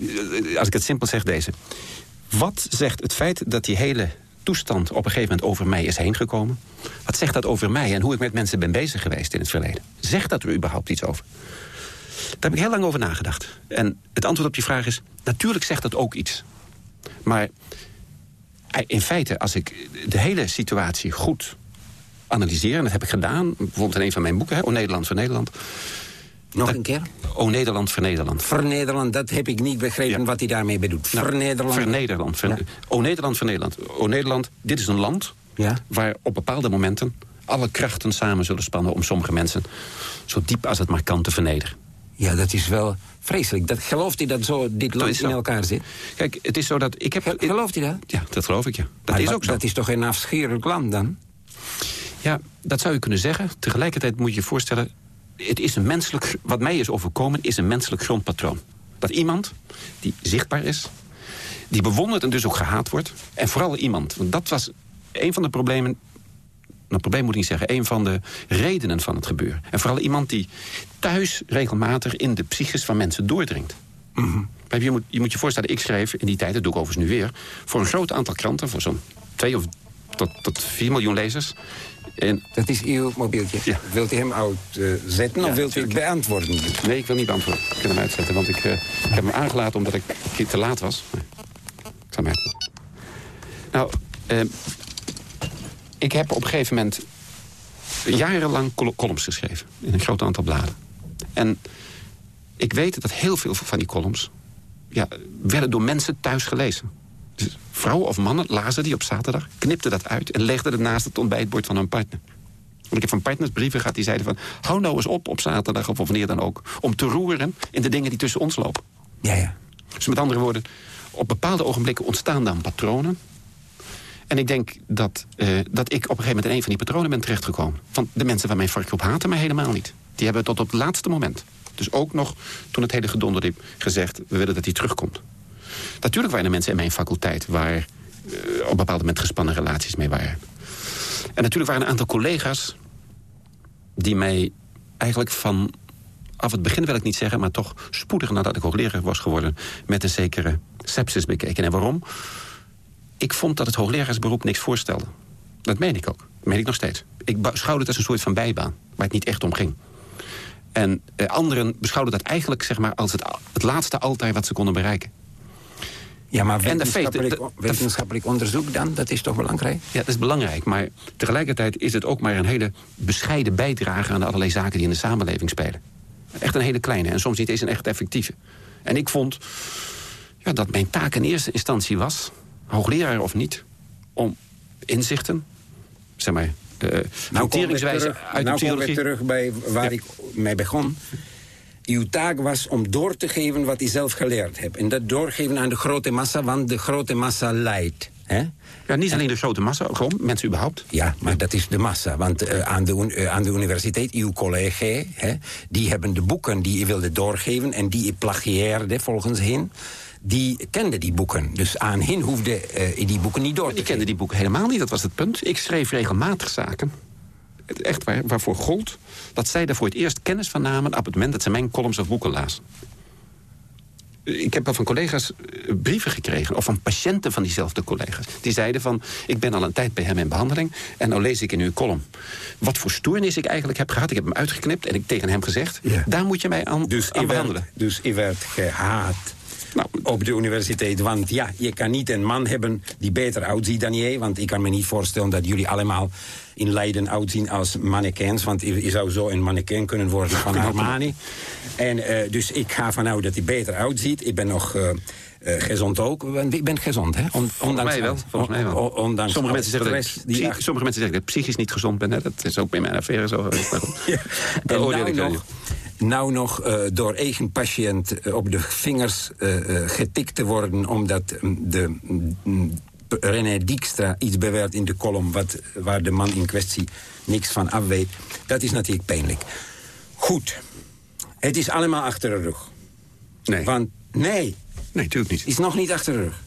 Eh, Als ik het simpel zeg, deze. Wat zegt het feit dat die hele toestand op een gegeven moment over mij is heen gekomen? Wat zegt dat over mij en hoe ik met mensen ben bezig geweest in het verleden? Zegt dat er überhaupt iets over? Daar heb ik heel lang over nagedacht. En het antwoord op die vraag is... natuurlijk zegt dat ook iets. Maar eh, in feite, als ik de hele situatie goed analyseer... en dat heb ik gedaan, bijvoorbeeld in een van mijn boeken... Hè, O Nederland voor Nederland. Nog Dat- een keer? O Nederland voor Nederland. Vernederland, dat heb ik niet begrepen Ja. wat hij daarmee bedoelt. Nou, Vernederland. Voor Nederland. Voor- Ja. Nederland voor Nederland. O Nederland, dit is een land Ja. waar op bepaalde momenten... alle krachten samen zullen spannen om sommige mensen... zo diep als het maar kan te vernederen. Ja, dat is wel vreselijk. Dat, gelooft hij dat zo dit land in elkaar zit? Kijk, het is zo dat ik heb... Ge- Gelooft hij dat? Ja, dat geloof ik, ja. Dat Maar is ook zo. Dat is toch een afschuwelijk land dan? Ja, dat zou je kunnen zeggen. Tegelijkertijd moet je je voorstellen... het is een menselijk, wat mij is overkomen, is een menselijk grondpatroon. Dat iemand die zichtbaar is, die bewonderd en dus ook gehaat wordt... en vooral iemand, want dat was een van de problemen... Nou, probleem moet ik niet zeggen, een van de redenen van het gebeuren. En vooral iemand die thuis regelmatig in de psyches van mensen doordringt. Maar Je, moet, je moet je voorstellen, ik schreef in die tijd, dat doe ik overigens nu weer... voor een groot aantal kranten, voor zo'n twee of tot, tot vier miljoen lezers... En Dat is uw mobieltje. Ja. Wilt u hem uitzetten of wilt u tuurlijk. beantwoorden? Nee, ik wil niet beantwoorden. Ik kan hem uitzetten, want ik, eh, ik heb hem aangelaten omdat ik een keer te laat was. Ik zal hem uitzetten. Nou, eh, ik heb op een gegeven moment jarenlang col- columns geschreven. In een groot aantal bladen. En ik weet dat heel veel van die columns... Ja, werden door mensen thuis gelezen. Dus vrouwen of mannen lazen die op zaterdag, knipten dat uit... en legden het naast het ontbijtbord van hun partner. Want ik heb van partners brieven gehad die zeiden van... hou nou eens op op zaterdag of wanneer dan ook... om te roeren in de dingen die tussen ons lopen. Ja, ja. Dus met andere woorden, op bepaalde ogenblikken ontstaan dan patronen. En ik denk dat, eh, dat ik op een gegeven moment in een van die patronen ben terechtgekomen. Want de mensen waar mijn vark op haten mij helemaal niet. Die hebben tot op het laatste moment. Dus ook nog toen het hele gedonder liep gezegd... we willen dat hij terugkomt. Natuurlijk waren er mensen in mijn faculteit... waar eh, op een bepaald moment gespannen relaties mee waren. En natuurlijk waren er een aantal collega's... die mij eigenlijk van af het begin wil ik niet zeggen... maar toch spoedig nadat ik hoogleraar was geworden... met een zekere sepsis bekeken. En waarom? Ik vond dat het hoogleraarsberoep niks voorstelde. Dat meen ik ook. Dat meen ik nog steeds. Ik beschouwde het als een soort van bijbaan... waar het niet echt om ging. En eh, anderen beschouwden dat eigenlijk zeg maar, als het, het laatste altaar wat ze konden bereiken. Ja, maar En de wetenschappelijk, de- wetenschappelijk onderzoek dan, dat is toch belangrijk? Ja, dat is belangrijk. Maar tegelijkertijd is het ook maar een hele bescheiden bijdrage... aan de allerlei zaken die in de samenleving spelen. Echt een hele kleine en soms niet eens een echt effectieve. En ik vond ja, dat mijn taak in eerste instantie was... hoogleraar of niet, om inzichten... zeg maar, de Nou kom ik terug- uit de nou kom ik terug bij waar Ja. ik mee begon. Uw taak was om door te geven wat u zelf geleerd hebt. En dat doorgeven aan de grote massa, want de grote massa leidt. Hè? Ja, niet alleen de grote massa, ook gewoon mensen überhaupt. Ja, maar dat is de massa. Want eh, aan, de, eh, aan de universiteit, uw collega, hè, die hebben de boeken die je wilde doorgeven... en die je plagieerde volgens hen, die kenden die boeken. Dus aan hen hoefde eh, die boeken niet door te Ik kende die boeken helemaal niet, dat was het punt. Ik schreef regelmatig zaken. Het Echt waar, waarvoor gold dat zij er voor het eerst kennis van namen... op het moment dat ze mijn columns of boeken lazen. Ik heb wel van collega's eh, brieven gekregen... of van patiënten van diezelfde collega's. Die zeiden van, ik ben al een tijd bij hem in behandeling... en nou lees ik in uw column wat voor stoornis ik eigenlijk heb gehad. Ik heb hem uitgeknipt en ik tegen hem gezegd... Ja. daar moet je mij aan, Dus aan behandelen. werd, dus u werd gehaat Nou, op de universiteit. Want ja, je kan niet een man hebben die beter uitziet dan jij. Want ik kan me niet voorstellen dat jullie allemaal in Leiden uitzien als mannequins. Want je, zou zo een mannequin kunnen worden van Armani. En eh, dus ik ga vanuit dat hij beter uitziet. Ik ben nog... eh, eh, gezond ook. Ik ben gezond, hè? On- Volgens mij wel. Volgens mij wel. on- ondanks sommige, mensen zeggen dat ik, die achter- sommige mensen zeggen dat ik psychisch niet gezond ben. Hè? Dat is ook bij mijn affaire zo geweest. Maar goed. Ja. En nou ik dan nog, nou nog door eigen patiënt op de vingers getikt te worden... omdat mm, de mm, René Dijkstra iets bewerkt in de column... Wat, waar de man in kwestie niks van af weet. Dat is natuurlijk pijnlijk. Goed. Het is allemaal achter de rug. Nee. Want nee, nee, natuurlijk niet. het is nog niet achter de rug.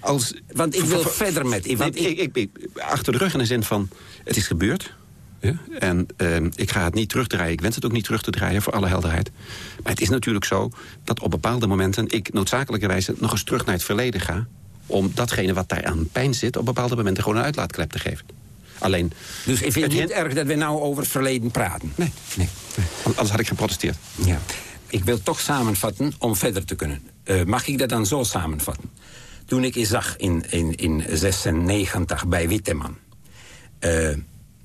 Als, Want ik wil verder met... Want ik, ik, ik- achter de rug in de zin van, het is gebeurd. Ja? En ehm, ik ga het niet terugdraaien. Ik wens het ook niet terug te draaien, voor alle helderheid. Maar het is natuurlijk zo dat op bepaalde momenten... ik noodzakelijkerwijze nog eens terug naar het verleden ga... om datgene wat daar aan pijn zit... op bepaalde momenten gewoon een uitlaatklep te geven. Alleen... dus ik vind het het niet erg dat we nou over het verleden praten. Nee, nee, nee. Anders had ik geprotesteerd. Ja. Ik wil toch samenvatten om verder te kunnen. Eh, mag ik dat dan zo samenvatten? Toen ik je zag in, in, in 96 bij Witteman... eh,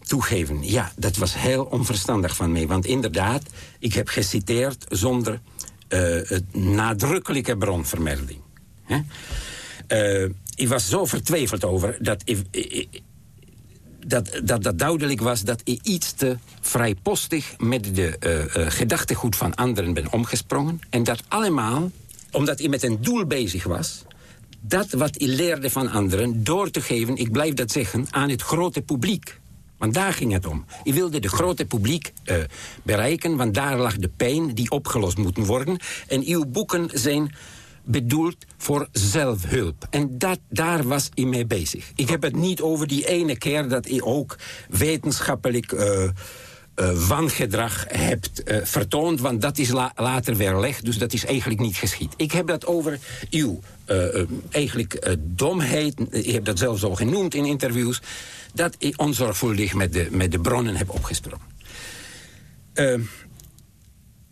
toegeven, ja, dat was heel onverstandig van mij. Want inderdaad, ik heb geciteerd zonder eh, het nadrukkelijke bronvermelding. Hè? Eh, ik was zo vertwijfeld over dat ik, dat, dat dat duidelijk was dat ik iets te vrijpostig met de eh, gedachtegoed van anderen ben omgesprongen. En dat allemaal, omdat ik met een doel bezig was, dat wat ik leerde van anderen door te geven, ik blijf dat zeggen, aan het grote publiek. Want daar ging het om. Ik wilde de grote publiek bereiken, want daar lag de pijn die opgelost moet worden. En uw boeken zijn bedoeld voor zelfhulp. En dat, daar was ik mee bezig. Ik heb het niet over die ene keer dat ik ook wetenschappelijk eh, eh, wangedrag hebt eh, vertoond, want dat is la- later weerlegd, dus dat is eigenlijk niet geschied. Ik heb dat over uw eigenlijk domheid, ik heb dat zelfs al genoemd in interviews, dat ik onzorgvuldig met de, met de bronnen heb opgesprongen.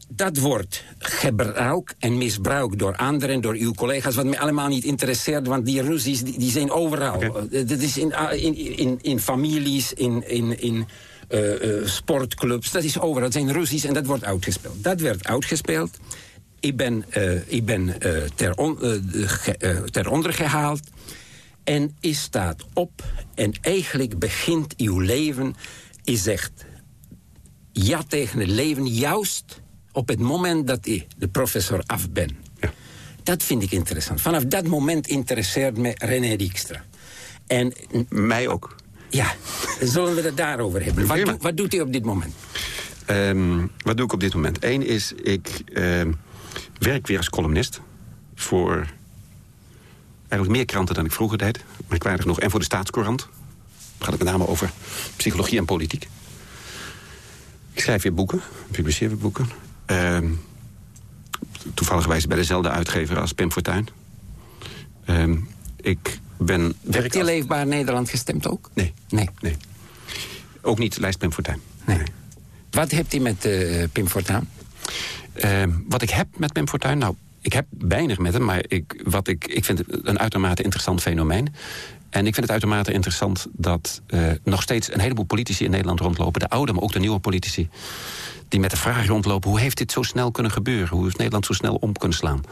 Eh, dat wordt gebruikt en misbruikt door anderen, door uw collega's... wat mij allemaal niet interesseert, want die ruzies die, die zijn overal. Uh, dat is in, in, in, in families, in, in, in uh, sportclubs, dat is overal. Het zijn ruzies en dat wordt uitgespeeld. Dat werd uitgespeeld. Ik ben, ik ben ter, on, ge, ter onder gehaald. En je staat op en eigenlijk begint uw leven... Je zegt ja tegen het leven juist op het moment dat ik de professor af ben. Ja. Dat vind ik interessant. Vanaf dat moment interesseert me René Dijkstra. En, Mij ook. Ja, zullen we het daarover hebben. Wat, wat doet hij op dit moment? Um, wat doe ik op dit moment? Eén is, ik uh, werk weer als columnist... voor eigenlijk meer kranten dan ik vroeger deed. Merkwaardig nog. En voor de Staatscourant. Dan gaat het met name over psychologie en politiek. Ik schrijf weer boeken, publiceer weer boeken. Uh, toevallig bij dezelfde uitgever als Pim Fortuyn. Uh, ik ben... Je Leefbaar Nederland gestemd ook? Nee. Nee. nee. Ook niet lijst Pim Fortuyn. Nee. Wat hebt u met uh, Pim Fortuyn? Ehm, wat ik heb met Pim Fortuyn? Nou, ik heb weinig met hem, maar ik, wat ik, ik vind het een uitermate interessant fenomeen. En ik vind het uitermate interessant dat uh, nog steeds een heleboel politici in Nederland rondlopen. De oude, maar ook de nieuwe politici. Die met de vraag rondlopen, hoe heeft dit zo snel kunnen gebeuren? Hoe heeft Nederland zo snel om kunnen slaan?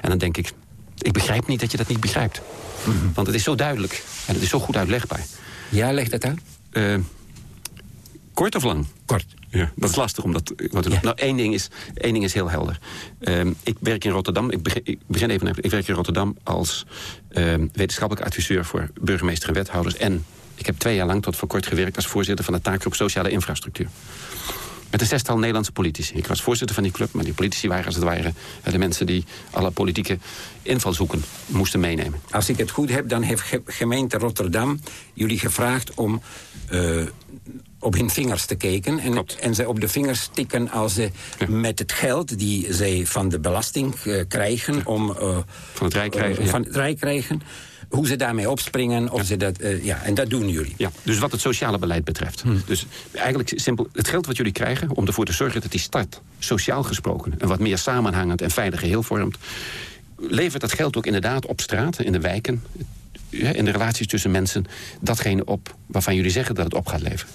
En dan denk ik, ik begrijp niet dat je dat niet begrijpt. Mm -hmm. Want het is zo duidelijk en het is zo goed uitlegbaar. Ja, leg dat uit. Uh, kort of lang? Kort. Ja, dat is lastig om dat wat te doen. Ja. Nou, één ding, is, één ding is heel helder. Um, ik werk in Rotterdam. Ik begin, ik begin even. Ik werk in Rotterdam als um, wetenschappelijk adviseur voor burgemeester en wethouders. En ik heb twee jaar lang tot voor kort gewerkt als voorzitter van de taakgroep Sociale Infrastructuur. Met een zestal Nederlandse politici. Ik was voorzitter van die club, maar die politici waren als het ware de mensen die alle politieke invalshoeken moesten meenemen. Als ik het goed heb, dan heeft gemeente Rotterdam jullie gevraagd om uh, op hun vingers te kijken. En, en ze op de vingers tikken als ze ja. met het geld die zij van de belasting uh, krijgen... Ja. om, uh, van het Rijk krijgen. van het Rijk krijgen hoe ze daarmee opspringen. Of ze dat, uh, ja, en dat doen jullie. Ja, dus wat het sociale beleid betreft. Hmm. Dus eigenlijk simpel, het geld wat jullie krijgen... om ervoor te zorgen dat die stad, sociaal gesproken... een wat meer samenhangend en veilig geheel vormt... levert dat geld ook inderdaad op straat, in de wijken... in de relaties tussen mensen, datgene op waarvan jullie zeggen dat het op gaat leveren.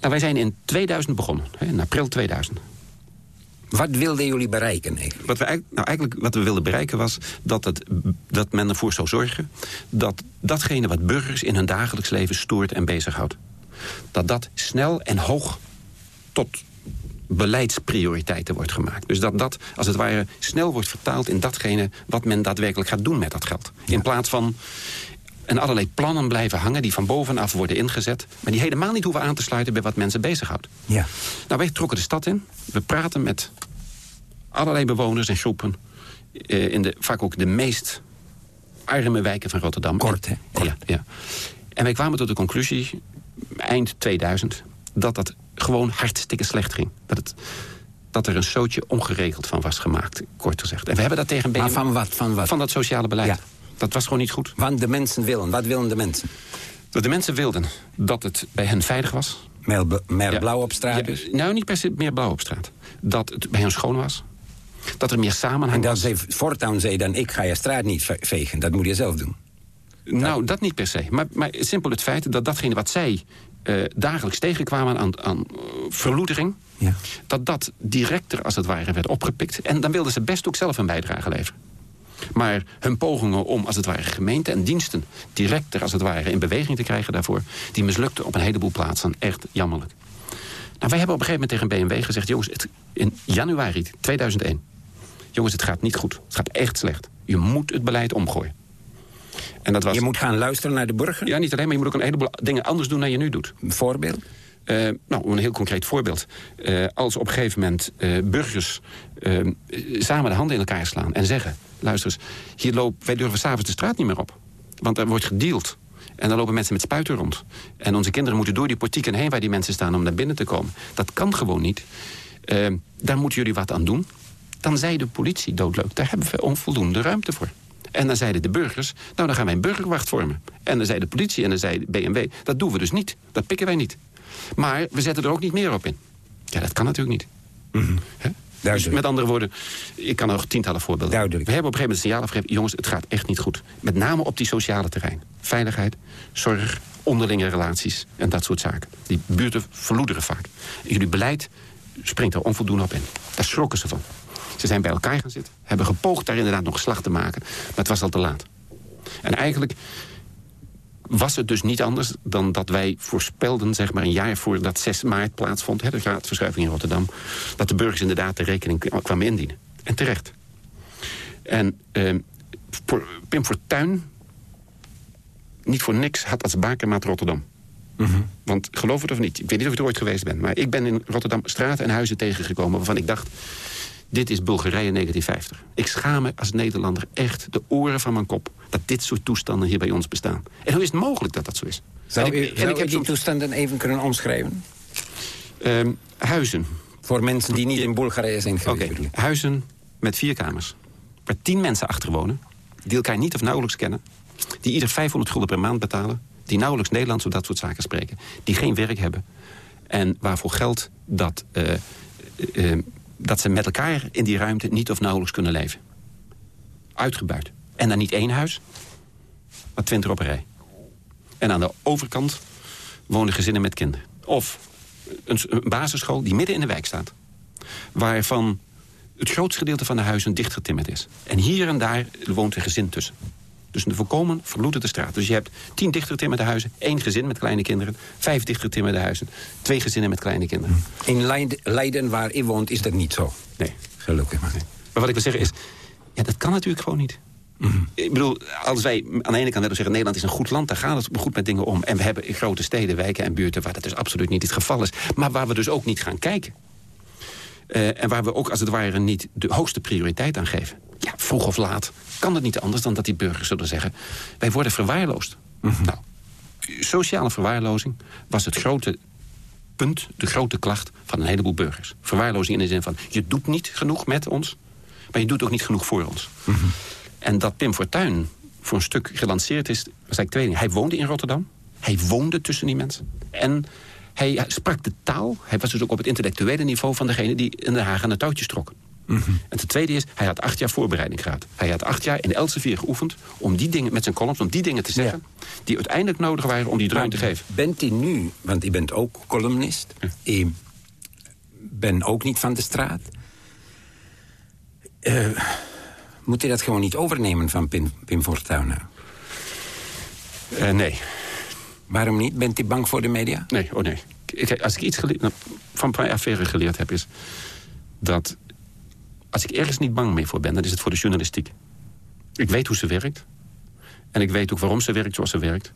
Nou, wij zijn in 2000 begonnen, in april 2000. Wat wilden jullie bereiken eigenlijk? Wat we eigenlijk, nou eigenlijk wat we wilden bereiken was dat, het, dat men ervoor zou zorgen... dat datgene wat burgers in hun dagelijks leven stoort en bezighoudt... dat dat snel en hoog tot beleidsprioriteiten wordt gemaakt. Dus dat dat, als het ware, snel wordt vertaald in datgene... wat men daadwerkelijk gaat doen met dat geld. Ja. In plaats van en allerlei plannen blijven hangen die van bovenaf worden ingezet... maar die helemaal niet hoeven aan te sluiten bij wat mensen bezighoudt. Ja. Nou, wij trokken de stad in. We praten met allerlei bewoners en groepen... Eh, in de, vaak ook de meest arme wijken van Rotterdam. Kort, hè? Kort. Ja, ja. En wij kwamen tot de conclusie, eind 2000... dat dat gewoon hartstikke slecht ging. Dat, het, dat er een zootje ongeregeld van was gemaakt, kort gezegd. En we hebben dat tegen Maar van wat? Van, wat? van dat sociale beleid. Ja. Dat was gewoon niet goed. Want de mensen willen. Wat willen de mensen? Dat de mensen wilden dat het bij hen veilig was. Meer, meer ja. blauw op straat dus? Ja, nou, niet per se meer blauw op straat. Dat het bij hen schoon was. Dat er meer samenhang en was. En voortaan zei dan, ik ga je straat niet vegen. Dat moet je zelf doen. Nou, dat niet per se. Maar, maar simpel het feit dat datgene wat zij uh, dagelijks tegenkwamen aan, aan uh, verloedering... Ja. dat dat directer als het ware werd opgepikt. En dan wilden ze best ook zelf een bijdrage leveren. Maar hun pogingen om, als het ware, gemeenten en diensten... directer, als het ware, in beweging te krijgen daarvoor... die mislukten op een heleboel plaatsen. Echt jammerlijk. Nou, wij hebben op een gegeven moment tegen BMW gezegd... jongens, het, in januari 2001... jongens, het gaat niet goed. Het gaat echt slecht. Je moet het beleid omgooien. En dat was... Je moet gaan luisteren naar de burger? Ja, niet alleen, maar je moet ook een heleboel dingen anders doen dan je nu doet. Een voorbeeld? Uh, nou, een heel concreet voorbeeld. Uh, als op een gegeven moment uh, burgers samen de handen in elkaar slaan en zeggen... luister eens, hier lopen, wij durven s'avonds de straat niet meer op. Want er wordt gedeeld. En dan lopen mensen met spuiten rond. En onze kinderen moeten door die portieken heen waar die mensen staan om naar binnen te komen. Dat kan gewoon niet. daar moeten jullie wat aan doen. Dan zei de politie doodleuk, daar hebben we onvoldoende ruimte voor. En dan zeiden de burgers, nou dan gaan wij een burgerwacht vormen. En dan zei de politie en dan zei de BMW, dat doen we dus niet. Dat pikken wij niet. Maar we zetten er ook niet meer op in. Ja, dat kan natuurlijk niet. Dus Duidelijk. met andere woorden, ik kan nog tientallen voorbeelden. Duidelijk. We hebben op een gegeven moment signaal afgegeven... jongens, het gaat echt niet goed. Met name op die sociale terrein. Veiligheid, zorg, onderlinge relaties en dat soort zaken. Die buurten verloederen vaak. Jullie beleid springt er onvoldoende op in. Daar schrokken ze van. Ze zijn bij elkaar gaan zitten. Hebben gepoogd daar inderdaad nog slag te maken. Maar het was al te laat. En eigenlijk was het dus niet anders dan dat wij voorspelden... zeg maar een jaar voordat 6 maart plaatsvond... Hè, de graadverschuiving in Rotterdam... dat de burgers inderdaad de rekening kwamen indienen. En terecht. En eh, voor Pim Fortuyn... niet voor niks had als bakermaat Rotterdam. Want geloof het of niet, ik weet niet of je er ooit geweest bent... maar ik ben in Rotterdam straten en huizen tegengekomen... waarvan ik dacht, dit is Bulgarije 1950. Ik schaam me als Nederlander echt de oren van mijn kop... dat dit soort toestanden hier bij ons bestaan. En hoe is het mogelijk dat dat zo is? Zou u, ik- en zou ik heb die soms- toestanden even kunnen omschrijven? ehm, huizen. Voor mensen die niet in Bulgarije zijn geweest. Huizen met vier kamers. Waar tien mensen achter wonen. Die elkaar niet of nauwelijks kennen. Die ieder 500 gulden per maand betalen. Die nauwelijks Nederlands of dat soort zaken spreken. Die geen werk hebben. En waarvoor geldt dat, eh, eh, dat ze met elkaar in die ruimte niet of nauwelijks kunnen leven. Uitgebuit. En dan niet één huis, maar twintig op een rij. En aan de overkant wonen gezinnen met kinderen. Of een, basisschool die midden in de wijk staat. Waarvan het grootste gedeelte van de huizen dichtgetimmerd is. En hier en daar woont een gezin tussen. Dus een volkomen verloederde straat. Dus je hebt tien dichtgetimmerde huizen, één gezin met kleine kinderen... vijf dichtgetimmerde huizen, twee gezinnen met kleine kinderen. In Leiden, Leiden, waar u woont, is dat niet zo. Nee. Gelukkig maar. Maar wat ik wil zeggen is, ja, dat kan natuurlijk gewoon niet. Ik bedoel, als wij aan de ene kant willen zeggen... Nederland is een goed land, daar gaat het goed met dingen om. En we hebben in grote steden, wijken en buurten... waar dat dus absoluut niet het geval is. Maar waar we dus ook niet gaan kijken. Eh, en waar we ook als het ware niet de hoogste prioriteit aan geven. Ja, vroeg of laat kan het niet anders dan dat die burgers zullen zeggen... wij worden verwaarloosd. Nou, sociale verwaarlozing was het grote punt, de grote klacht van een heleboel burgers. Verwaarlozing in de zin van, je doet niet genoeg met ons... maar je doet ook niet genoeg voor ons. En dat Pim Fortuyn voor een stuk gelanceerd is... was eigenlijk twee dingen. Hij woonde in Rotterdam. Hij woonde tussen die mensen. En hij sprak de taal. Hij was dus ook op het intellectuele niveau van degene... die in Den Haag aan de touwtjes trokken. En ten tweede is, hij had acht jaar voorbereiding gehad. Hij had acht jaar in Elsevier geoefend om die dingen, met zijn columns... om die dingen te zeggen die uiteindelijk nodig waren om die dreun te geven. Bent u nu, want u bent ook columnist... u bent ook niet van de straat... Eh, moet u dat gewoon niet overnemen van Pim, Pim Fortuyn? Eh, nee, Waarom niet? Bent u bang voor de media? Nee, oh nee. Ik, als ik iets geleerd, nou, van mijn affaire geleerd heb, is dat als ik ergens niet bang meer voor ben, dan is het voor de journalistiek. Ik weet hoe ze werkt. En ik weet ook waarom ze werkt zoals ze werkt.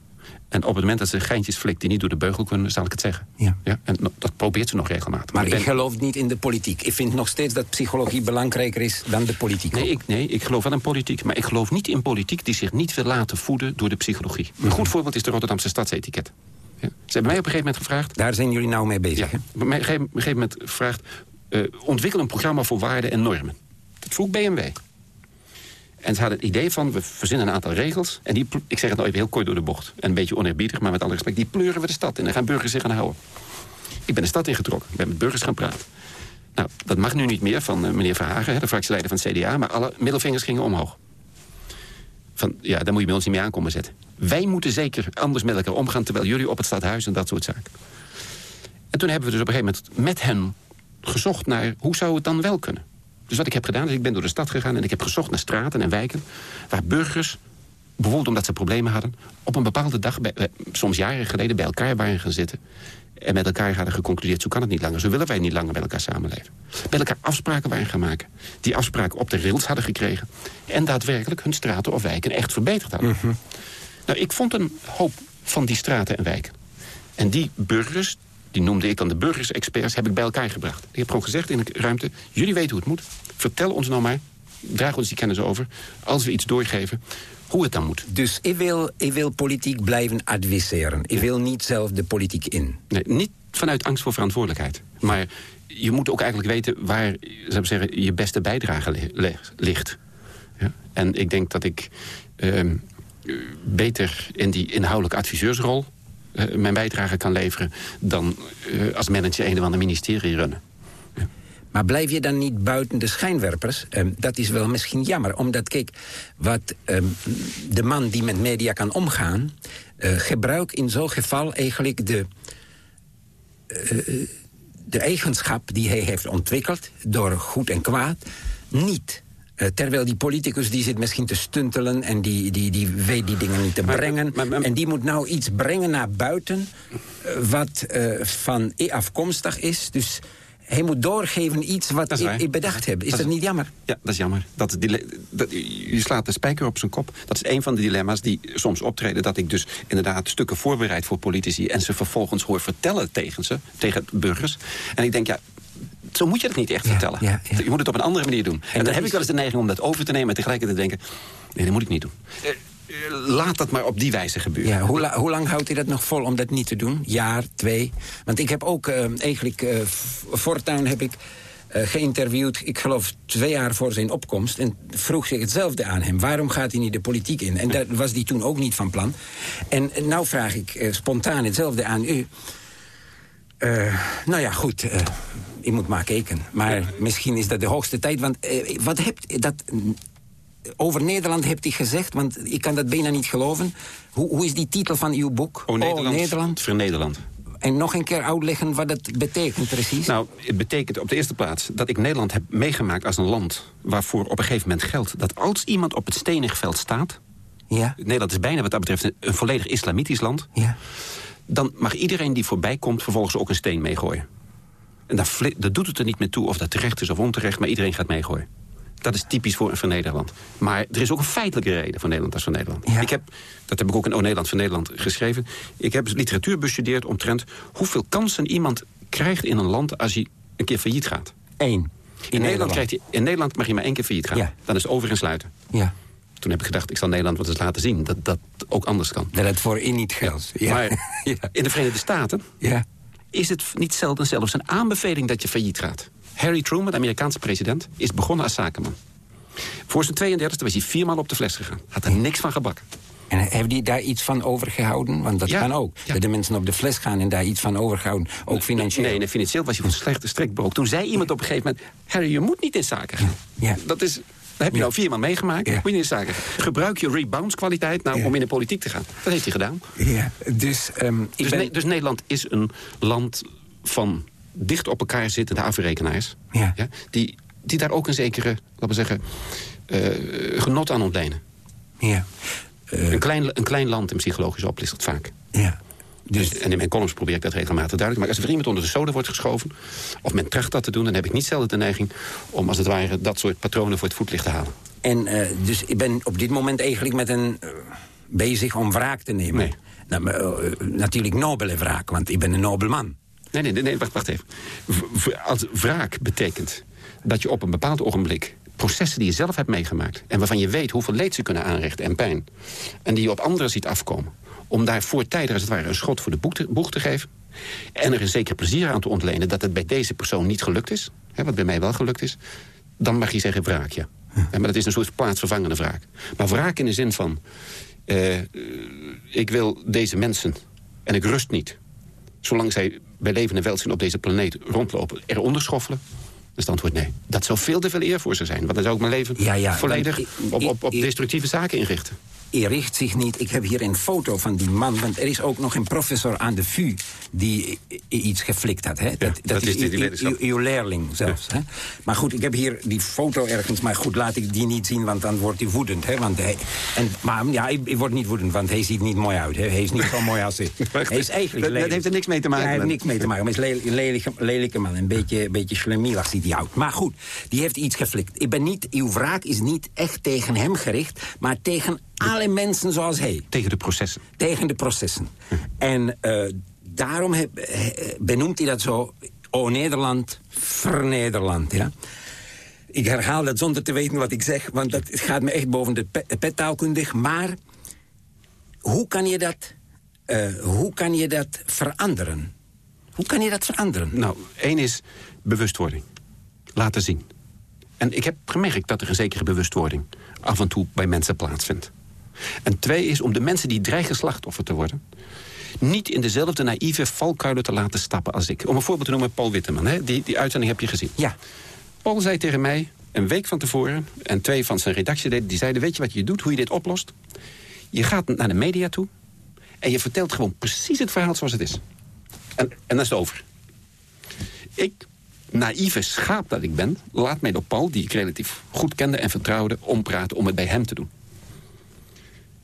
En op het moment dat ze geintjes flikt die niet door de beugel kunnen, zal ik het zeggen. Ja. en no- dat probeert ze nog regelmatig. Maar ik ik ben- geloof niet in de politiek. Ik vind nog steeds dat psychologie belangrijker is dan de politiek. Nee ik, nee, ik geloof wel in politiek. Maar ik geloof niet in politiek die zich niet wil laten voeden door de psychologie. Een goed voorbeeld is de Rotterdamse stadsetiket. Ja. Ze hebben mij op een gegeven moment gevraagd... Daar zijn jullie nou mee bezig, Ja, op een gegeven moment gevraagd... eh, ontwikkel een programma voor waarden en normen. Dat vroeg BMW. En ze hadden het idee van, we verzinnen een aantal regels... en die, ik zeg het nou even heel kort door de bocht... en een beetje oneerbiedig, maar met alle respect... die pleuren we de stad in en gaan burgers zich aan houden. Ik ben de stad ingetrokken, ik ben met burgers gaan praten. Nou, dat mag nu niet meer van eh, meneer Verhagen... de fractieleider van het CDA, maar alle middelvingers gingen omhoog. Van, ja, daar moet je bij ons niet mee aankomen zetten. Wij moeten zeker anders met elkaar omgaan... terwijl jullie op het stadhuis en dat soort zaken. En toen hebben we dus op een gegeven moment met hen gezocht naar... hoe zou het dan wel kunnen? Dus wat ik heb gedaan, is ik ben door de stad gegaan... en ik heb gezocht naar straten en wijken... waar burgers, bijvoorbeeld omdat ze problemen hadden... op een bepaalde dag, bij, eh, soms jaren geleden, bij elkaar waren gaan zitten... en met elkaar hadden geconcludeerd... zo kan het niet langer, zo willen wij niet langer met elkaar samenleven. Met elkaar afspraken waren gaan maken. Die afspraken op de rails hadden gekregen... en daadwerkelijk hun straten of wijken echt verbeterd hadden. Nou, ik vond een hoop van die straten en wijken. En die burgers, die noemde ik dan de burgersexperts... heb ik bij elkaar gebracht. Ik heb gewoon gezegd in de ruimte... jullie weten hoe het moet. Vertel ons nou maar, draag ons die kennis over... als we iets doorgeven, hoe het dan moet. Dus ik wil, ik wil politiek blijven adviseren. Ik wil niet zelf de politiek in. Nee, niet vanuit angst voor verantwoordelijkheid. Maar je moet ook eigenlijk weten waar zou ik zeggen, je beste bijdrage li- li- ligt. Ja? En ik denk dat ik ehm, eh, beter in die inhoudelijke adviseursrol... eh, mijn bijdrage kan leveren dan eh, als manager een of ander ministerie runnen. Maar blijf je dan niet buiten de schijnwerpers? Ehm, dat is wel misschien jammer. Omdat, kijk, wat ehm, de man die met media kan omgaan... eh, gebruikt in zo'n geval eigenlijk de, de eigenschap die hij heeft ontwikkeld... door goed en kwaad, niet... Eh, terwijl die politicus die zit misschien te stuntelen... en die, die, die weet die dingen niet te brengen. maar- maar- en die moet nou iets brengen naar buiten... eh, wat eh, van E afkomstig is. Dus hij moet doorgeven iets wat ik, bedacht heb. Is dat, Dat is- niet jammer? Ja, dat is jammer. Dat, dat, je slaat de spijker op zijn kop. Dat is een van de dilemma's die soms optreden. Dat ik dus inderdaad stukken voorbereid voor politici... en ze vervolgens hoor vertellen tegen ze, tegen burgers. En ik denk, ja, zo moet je het niet echt Ja, vertellen. ja, ja. Je moet het op een andere manier doen. En, dat dan heb is- ik wel eens de neiging om dat over te nemen... en tegelijkertijd te denken, nee, dat moet ik niet doen. Eh, eh, laat dat maar op die wijze gebeuren. Ja, hoe, la- hoe lang houdt hij dat nog vol om dat niet te doen? Jaar, twee? Want ik heb ook eh, eigenlijk... eh, voortaan heb ik eh, geïnterviewd, ik geloof twee jaar voor zijn opkomst... en vroeg zich hetzelfde aan hem. Waarom gaat hij niet de politiek in? En dat was hij toen ook niet van plan. En nou vraag ik eh, spontaan hetzelfde aan u. Eh, nou ja, goed. Je moet maar kijken. Maar misschien is dat de hoogste tijd. Want eh, wat hebt dat over Nederland hebt u gezegd, want ik kan dat bijna niet geloven. Hoe, hoe is die titel van uw boek? Oh, Nederland, Nederland. voor Nederland. En nog een keer uitleggen wat het betekent precies. Nou, het betekent op de eerste plaats dat ik Nederland heb meegemaakt als een land... waarvoor op een gegeven moment geldt dat als iemand op het stenigveld staat... ja, Nederland is bijna wat dat betreft een, een volledig islamitisch land... ja. dan mag iedereen die voorbij komt vervolgens ook een steen meegooien. En dat, fli- dat doet het er niet meer toe of dat terecht is of onterecht... maar iedereen gaat meegooien. Dat is typisch voor, voor Nederland. Maar er is ook een feitelijke reden voor Nederland als voor Nederland. Ja. Ik heb, dat heb ik ook in O Nederland voor Nederland geschreven... ik heb literatuur bestudeerd omtrent hoeveel kansen iemand krijgt in een land... als hij een keer failliet gaat. Eén. In, Nederland, krijgt hij, in Nederland mag je maar één keer failliet gaan. Ja. Dan is het over en sluiten. Ja, Toen heb ik gedacht, ik zal Nederland wat eens laten zien... dat dat ook anders kan. dat het voor in niet geldt. Ja. Maar ja. in de Verenigde Staten ja. Is het niet zelden zelfs een aanbeveling dat je failliet gaat. Harry Truman, de Amerikaanse president, is begonnen als zakenman. Voor zijn 32e was hij viermaal op de fles gegaan. Had er niks van gebakken. En hebben die daar iets van overgehouden? Want dat Ja, kan ook. ja. Dat de mensen op de fles gaan en daar iets van overhouden. Ook financieel. Nee, nee, financieel was hij van slechte strikbroek. Toen zei iemand op een gegeven moment... Harry, je moet niet in zaken gaan. Ja. Dat is... Heb je nou viermaal meegemaakt. Ja. Moet je zaken. Gebruik je reboundskwaliteit nou Ja. om in de politiek te gaan. Dat heeft hij gedaan. Ja, dus ehm, ik Dus, ben... Ne- dus Nederland is een land van dicht op elkaar zittende afrekenaars. Ja. die, die daar ook een zekere, laten we zeggen, eh, genot aan ontlenen. ja. een, klein, een klein land in psychologische op is dat vaak. ja. Dus En in mijn columns probeer ik dat regelmatig duidelijk te maken. Als er iemand onder de soda wordt geschoven, of men tracht dat te doen... dan heb ik niet zelden de neiging om als het ware dat soort patronen voor het voetlicht te halen. En eh, dus ik ben op dit moment eigenlijk met een... eh, bezig om wraak te nemen. Nee. Nou, maar, eh, natuurlijk nobele wraak, want ik ben een nobel man. Nee, nee, nee, wacht, wacht even. V- als wraak betekent dat je op een bepaald ogenblik processen die je zelf hebt meegemaakt... en waarvan je weet hoeveel leed ze kunnen aanrichten en pijn... en die je op anderen ziet afkomen... om daar voortijdig als het ware een schot voor de boeg te, boeg te geven... en er een zeker plezier aan te ontlenen dat het bij deze persoon niet gelukt is... Hè, wat bij mij wel gelukt is... dan mag je zeggen wraak, ja. Hè, Maar dat is een soort plaatsvervangende wraak. Maar wraak in de zin van... eh, ik wil deze mensen en ik rust niet zolang zij bij leven en welzijn op deze planeet rondlopen, eronder schoffelen? Dus het antwoord nee. Dat zou veel te veel eer voor ze zijn. Want dan zou ik mijn leven Ja, ja, volledig ik- op, op, op ik- destructieve zaken inrichten. Hij richt zich niet. Ik heb hier een foto van die man. Want er is ook nog een professor aan de VU die iets geflikt had. Hè? Dat, dat is uw- leerling zelfs. Hè? Maar goed, ik heb hier die foto ergens. Maar goed, laat ik die niet zien, want dan wordt hij woedend. Hè? Want hij, en, maar ja, ik, ik word niet woedend, want hij ziet niet mooi uit. Hè? Hij is niet zo mooi als ik. Hij is eigenlijk Dat- dat heeft er niks mee te maken Ja, hij heeft niks mee te maken. Maar hij is een lelijke, lelijke man. Een beetje, beetje schlemielig Maar goed, die heeft iets geflikt. Ik ben niet, uw wraak is niet echt tegen hem gericht... maar tegen alle mensen zoals hij. Tegen de processen. Tegen de processen. En eh, daarom heb- eh, benoemt hij dat zo... O Nederland, vernederland, ja. Ik herhaal dat zonder te weten wat ik zeg... want dat gaat me echt boven de pet, pet taalkundig. Maar hoe kan je dat, eh, hoe kan je dat veranderen? Hoe kan je dat veranderen? Nou, één is bewustwording. Laten zien. En ik heb gemerkt dat er een zekere bewustwording af en toe bij mensen plaatsvindt. En twee is om de mensen die dreigen slachtoffer te worden... niet in dezelfde naïeve valkuilen te laten stappen als ik. Om een voorbeeld te noemen, Paul Witteman. Hè? Die, die uitzending heb je gezien. Ja. Paul zei tegen mij, een week van tevoren... en twee van zijn redactieleden, die zeiden... weet je wat je doet, hoe je dit oplost? Je gaat naar de media toe... en je vertelt gewoon precies het verhaal zoals het is. En, en dan is het over. Ik, naïeve schaap dat ik ben... laat mij door Paul, die ik relatief goed kende en vertrouwde... ompraten om het bij hem te doen.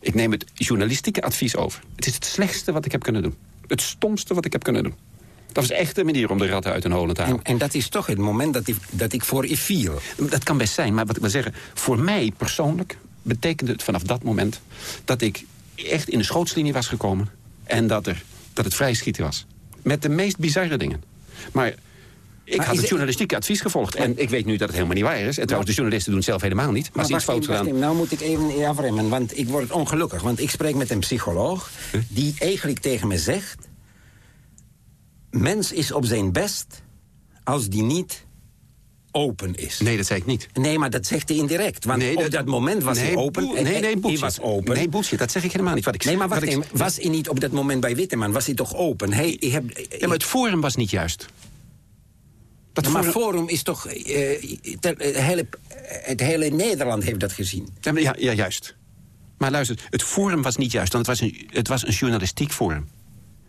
Ik neem het journalistieke advies over. Het is het slechtste wat ik heb kunnen doen. Het stomste wat ik heb kunnen doen. Dat was echt een manier om de ratten uit een holen te halen. En, en dat is toch het moment dat ik, dat ik voor je viel. Dat kan best zijn, maar wat ik wil zeggen... voor mij persoonlijk betekende het vanaf dat moment... dat ik echt in de schootslinie was gekomen... en dat, er, dat het vrij schieten was. Met de meest bizarre dingen. Maar ik Maar had het journalistieke advies gevolgd. En ik weet nu dat het helemaal niet waar is. En trouwens, de journalisten doen het zelf helemaal niet. Maar als ze iets fout gedaan... nou moet ik even afremmen, want ik word ongelukkig. Want ik spreek met een psycholoog die eigenlijk tegen me zegt... mens is op zijn best als die niet open is. Nee, dat zei ik niet. Nee, maar dat zegt hij indirect. Want Nee, op dat moment was nee, hij open. en nee, nee, hij bullshit. was open. Nee, bullshit. Dat zeg ik helemaal niet. Wat ik Nee, maar wat wacht ik-. Was hij niet op dat moment bij Witteman? Was hij toch open? Hij heb, Ja, maar het forum was niet juist. Dat maar forum- Forum is toch... eh, ter- hele, het hele Nederland heeft dat gezien. Ja, ja, ja, juist. Maar luister, het forum was niet juist, want het was een, het was een journalistiek forum.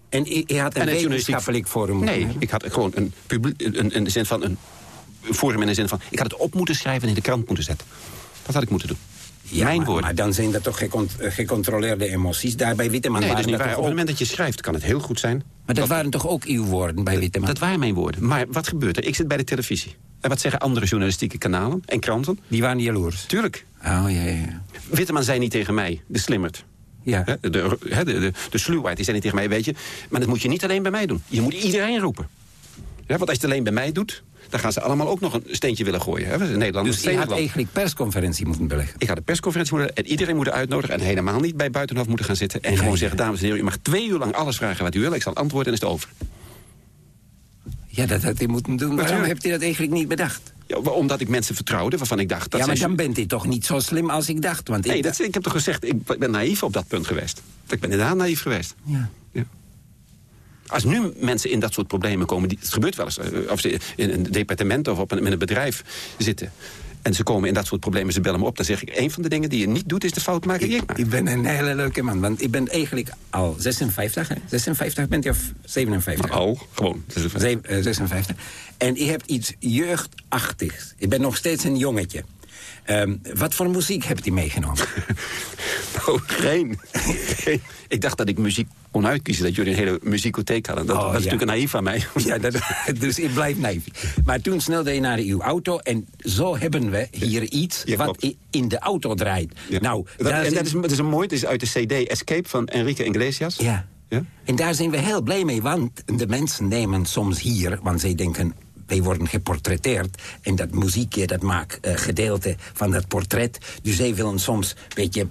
En hij had een En het wetenschappelijk forum. Nee, ik had gewoon een, publiek, een, de zin van een forum in de zin van... ik had het op moeten schrijven en in de krant moeten zetten. Dat had ik moeten doen. Ja, Mijn maar, woorden. Maar dan zijn dat toch eh, gecontroleerde emoties. Daar bij Witteman nee, dat niet waar. Op het ook... moment dat je schrijft, kan het heel goed zijn. Maar dat waren toch ook uw woorden bij Witteman? Dat waren mijn woorden. Maar wat gebeurt er? Ik zit bij de televisie. En wat zeggen andere journalistieke kanalen en kranten? Die waren jaloers. Tuurlijk. Oh, ja, ja. Witteman zei niet tegen mij, de slimmerd. Ja. De, de, de, de, de sluwheid, die zei niet tegen mij, weet je... maar dat moet je niet alleen bij mij doen. Je moet iedereen roepen. Ja, want als je het alleen bij mij doet... dan gaan ze allemaal ook nog een steentje willen gooien. Hè? Nederland Dus je had eigenlijk persconferentie moeten beleggen. Ik had een persconferentie moeten en iedereen moeten uitnodigen... en helemaal niet bij Buitenhof moeten gaan zitten... en gewoon zeggen, dames en heren, u mag twee uur lang alles vragen wat u wil. Ik zal antwoorden en is het over. Ja, dat had hij moeten doen. Waarom heeft hij dat eigenlijk niet bedacht? Ja, omdat ik mensen vertrouwde waarvan ik dacht... Dat ja, maar zijn dan bent hij toch niet zo slim als ik dacht. Want Nee, ik dat, ik heb toch gezegd, ik ben naïef op dat punt geweest. Ik ben inderdaad naïef geweest. Ja. Als nu mensen in dat soort problemen komen, die, het gebeurt wel eens, eh, of ze in een departement of op een, met een bedrijf zitten. En ze komen in dat soort problemen, ze bellen me op. Dan zeg ik, een van de dingen die je niet doet, is de fout maken die ik Ik, maak. ik ben een hele leuke man, want ik ben eigenlijk al 56. Hè? 56 bent je of 57? Al, gewoon. Dat is een- Zeven- eh, 56. En je hebt iets jeugdachtigs. Ik ben nog steeds een jongetje. Ehm, wat voor muziek hebt u meegenomen? Nou, geen. geen. Ik dacht dat ik muziek kon uitkiezen, dat jullie een hele muziekotheek hadden. Dat Oh, was ja. natuurlijk een naïef van mij. ja, dat, dus ik blijf naïef. Maar toen snelde je naar uw auto en zo hebben we hier iets Ja, wat klopt. in de auto draait. Ja. Nou, en dat is, dat is een mooi, het is uit de CD Escape van Enrique Iglesias. Ja. Ja? En daar zijn we heel blij mee, want de mensen nemen soms hier, want zij denken, wij worden geportretteerd. En dat muziekje, dat maakt eh, gedeelte van dat portret. Dus zij willen soms een beetje,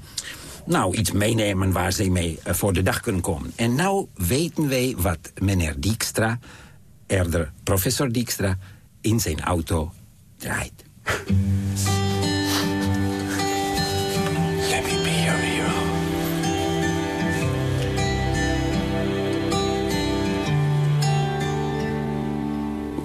nou, iets meenemen waar zij mee eh, voor de dag kunnen komen. En nou weten wij wat meneer Dijkstra, eerder professor Dijkstra, in zijn auto draait.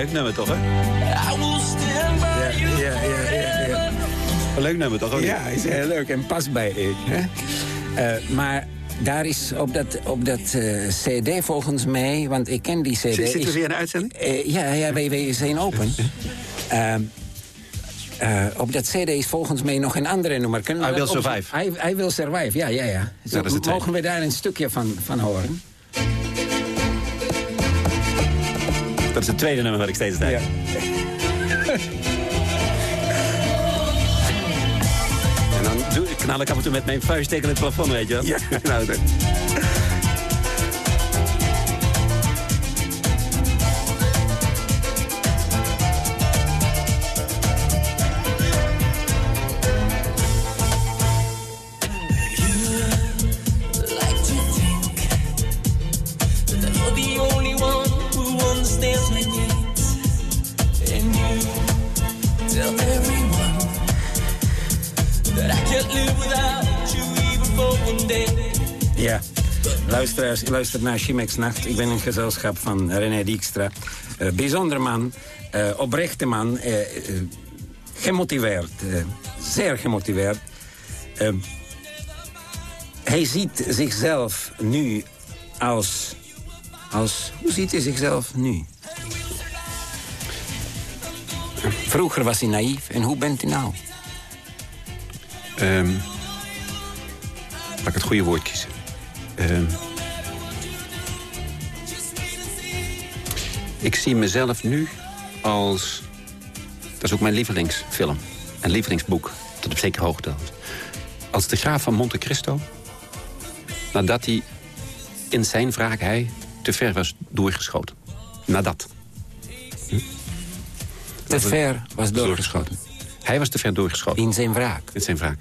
Leuk nummer toch, hè? Ja, ja, ja, ja. Leuk nummer toch ook? Ja, is heel leuk en past bij ik. Hè? Eh, maar daar is op dat, op dat eh, cd volgens mij, want ik ken die cd... Zitten we is- weer in de uitzending? Eh, ja, ja wij, wij zijn open. Ehm, eh, op dat cd is volgens mij nog een andere nummer. Kunnen I Will op- Survive. I, I Will Survive, ja, ja, ja. Zo, het mogen we daar een stukje van, van horen? Dat is het tweede nummer wat ik steeds denk. En dan doe, knal ik af en toe met mijn vuist tegen het plafond, weet je wel? Ja. nou, luistert naar Chimex Nacht. Ik ben in gezelschap van René Dijkstra. Eh bijzonder man, eh, oprechte man, eh, gemotiveerd, zeer gemotiveerd. Hij ziet zichzelf nu als, als... Hoe ziet hij zichzelf nu? Vroeger was hij naïef en hoe bent u nou? Ehm, laat ik het goede woord kiezen. Ehm, ik zie mezelf nu als... Dat is ook mijn lievelingsfilm. En lievelingsboek, tot op zekere hoogte. Als de graaf van Monte Cristo... nadat hij in zijn wraak hij te ver was doorgeschoten. Nadat. Te ver was doorgeschoten. Hij was te ver doorgeschoten. In zijn wraak. In zijn wraak.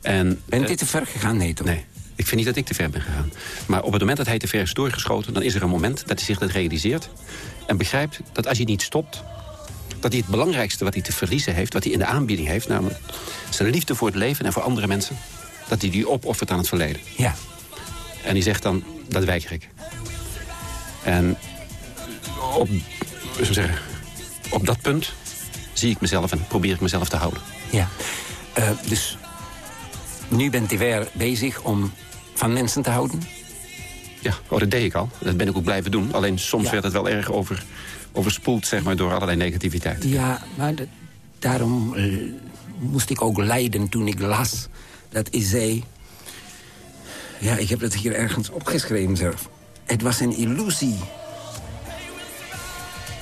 En, Bent eh, u te ver gegaan? Nee, toch? Nee, ik vind niet dat ik te ver ben gegaan. Maar op het moment dat hij te ver is doorgeschoten... dan is er een moment dat hij zich dat realiseert... en begrijpt dat als hij niet stopt... dat hij het belangrijkste wat hij te verliezen heeft... wat hij in de aanbieding heeft... namelijk zijn liefde voor het leven en voor andere mensen... dat hij die opoffert aan het verleden. Ja. En die zegt dan, dat weiger ik. En op, hoe zou ik zeggen, op dat punt zie ik mezelf en probeer ik mezelf te houden. Ja. Eh, dus nu bent u weer bezig om van mensen te houden? Ja, oh, dat deed ik al. Dat ben ik ook blijven doen. Alleen soms Ja. werd het wel erg over, overspoeld zeg maar, door allerlei negativiteit. Ja, maar dat- daarom eh, moest ik ook lijden toen ik las dat hij zei... Ja, ik heb het hier ergens opgeschreven zelf. Het was een illusie.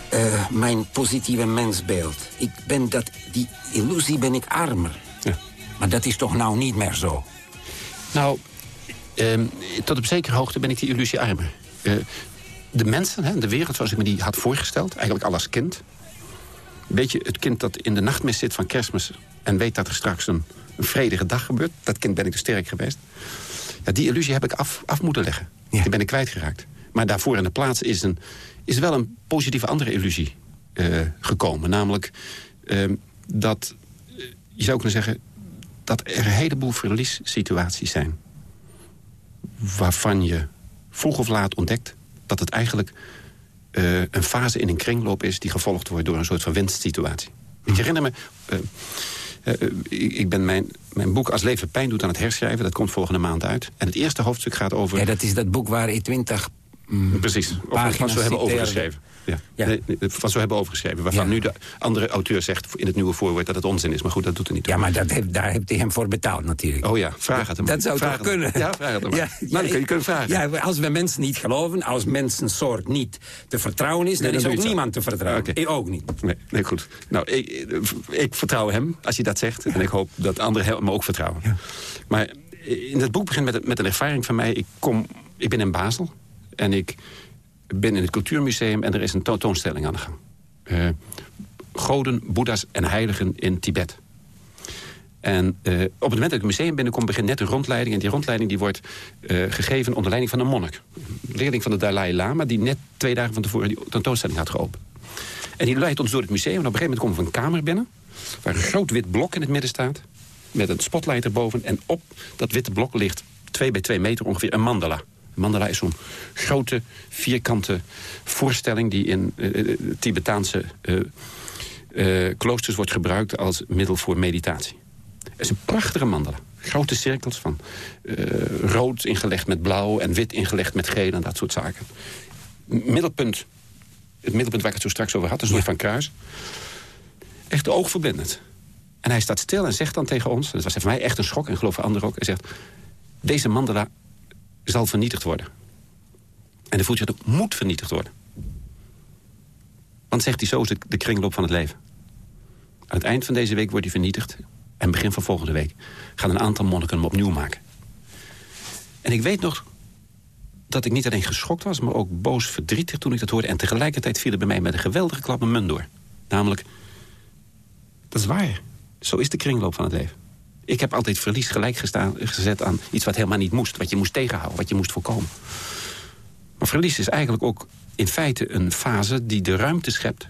Eh, mijn positieve mensbeeld. Ik ben dat, die illusie ben ik armer. Maar dat is toch nou niet meer zo? Nou, ehm, tot op zekere hoogte ben ik die illusie armer. Eh, de mensen, hè, de wereld zoals ik me die had voorgesteld... eigenlijk al als kind... weet je, het kind dat in de nachtmis zit van kerstmis... en weet dat er straks een, een vredige dag gebeurt... dat kind ben ik dus sterk geweest... Ja, die illusie heb ik af, af moeten leggen. Ja. Die ben ik kwijtgeraakt. Maar daarvoor in de plaats is, een, is wel een positieve andere illusie eh, gekomen. Namelijk ehm, dat, eh, je zou kunnen zeggen... dat er een heleboel verliessituaties zijn. Waarvan je vroeg of laat ontdekt dat het eigenlijk eh, een fase in een kringloop is... die gevolgd wordt door een soort van winstsituatie. Ik herinner me... eh, eh, ik ben mijn, mijn boek Als leven pijn doet aan het herschrijven. Dat komt volgende maand uit. En het eerste hoofdstuk gaat over... Ja, dat is dat boek waar ik twintig mm, Precies, of pagina's zo hebben overgeschreven. Ja. Ja. Nee, van zo hebben overgeschreven. Waarvan Ja. nu de andere auteur zegt in het nieuwe voorwoord dat het onzin is. Maar goed, dat doet er niet toe. Ja, maar dat heeft, daar heeft hij hem voor betaald natuurlijk. Oh ja, vraag het hem. Dat zou Vraag toch het hem. kunnen? Ja, vraag het hem. maar. nou, dan kun je, kunt vragen. Ja, als we mensen niet geloven, als mensensoort niet te vertrouwen is... dan Nee, dan is ook zo. niemand te vertrouwen. Ik ook niet. Nee, nee, goed. Nou, ik, ik vertrouw hem als hij dat zegt. En ik hoop dat anderen hem ook vertrouwen. Maar in het boek begint met, met een ervaring van mij. Ik, kom, ik ben in Basel. En ik ben in het cultuurmuseum. En er is een tentoonstelling aan de gang. Eh, goden, boeddha's en heiligen in Tibet. En eh, op het moment dat ik het museum binnenkom, begint net een rondleiding. En die rondleiding die wordt eh, gegeven onder leiding van een monnik. Leerling van de Dalai Lama, die net twee dagen van tevoren die tentoonstelling had geopend. En die leidt ons door het museum. En op een gegeven moment komen we een kamer binnen... waar een groot wit blok in het midden staat... met een spotlight erboven. En op dat witte blok ligt twee bij twee meter ongeveer een mandala. Mandala is zo'n grote, vierkante voorstelling... die in eh, eh, Tibetaanse eh, kloosters wordt gebruikt als middel voor meditatie. Het is een prachtige mandala. Grote cirkels van rood ingelegd met blauw... en wit ingelegd met geel en dat soort zaken. Middelpunt, het middelpunt waar ik het zo straks over had... een soort van kruis. Echt oogverblindend. En hij staat stil en zegt dan tegen ons... dat was voor mij echt een schok en geloof voor anderen ook... hij zegt, deze mandala zal vernietigd worden. En dan voelt je dat moet vernietigd worden. Want zegt hij, zo is de, de kringloop van het leven. Aan het eind van deze week wordt hij vernietigd. En begin van volgende week gaan een aantal monniken hem opnieuw maken. En ik weet nog dat ik niet alleen geschokt was... maar ook boos verdrietig toen ik dat hoorde. En tegelijkertijd viel er bij mij met een geweldige klap een munt door. Namelijk, dat is waar. Zo is de kringloop van het leven. Ik heb altijd verlies gelijk gestaan, gezet aan iets wat helemaal niet moest. Wat je moest tegenhouden, wat je moest voorkomen. Maar verlies is eigenlijk ook in feite een fase die de ruimte schept...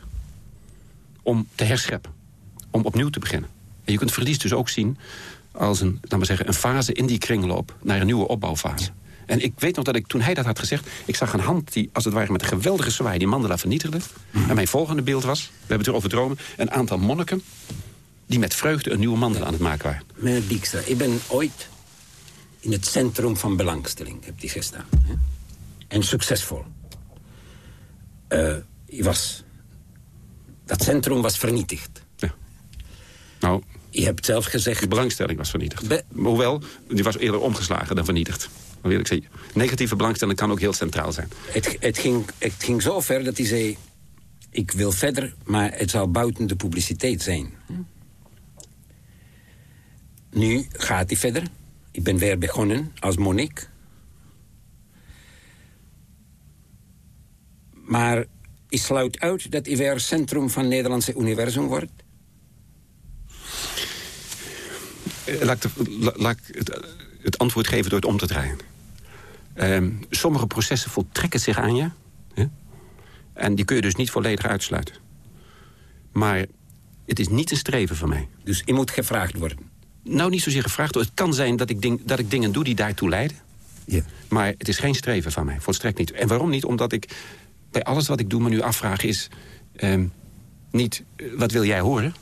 om te herscheppen, om opnieuw te beginnen. En je kunt verlies dus ook zien als een, laten we zeggen, een fase in die kringloop... naar een nieuwe opbouwfase. En ik weet nog dat ik, toen hij dat had gezegd... ik zag een hand die, als het ware met een geweldige zwaai... die mandala vernietigde. En mijn volgende beeld was, we hebben het erover dromen... een aantal monniken die met vreugde een nieuwe mandala aan het maken waren. Meneer Dijkstra, ik ben ooit in het centrum van belangstelling, heb die gestaan. Hè? En succesvol. Eh, je was, dat centrum was vernietigd. Ja. Nou, Je hebt zelf gezegd... de belangstelling was vernietigd. Be- Hoewel, die was eerder omgeslagen dan vernietigd. Maar wil ik zeggen, negatieve belangstelling kan ook heel centraal zijn. Het, het, ging, het ging zo ver dat hij zei... ik wil verder, maar het zal buiten de publiciteit zijn. Nu gaat hij verder. Ik ben weer begonnen als monnik. Maar ik sluit uit dat hij weer centrum van het Nederlandse universum wordt. Eh, Laat ik, de- laat ik het, het antwoord geven door het om te draaien. Ehm, sommige processen voltrekken zich aan je. Hè? En die kun je dus niet volledig uitsluiten. Maar het is niet een streven van mij. Dus hij moet gevraagd worden. Nou, niet zozeer gevraagd. Het kan zijn dat ik, ding, dat ik dingen doe die daartoe leiden. Ja. Maar het is geen streven van mij, volstrekt niet. En waarom niet? Omdat ik bij alles wat ik doe me nu afvraag is... ehm, niet eh, wat wil jij horen,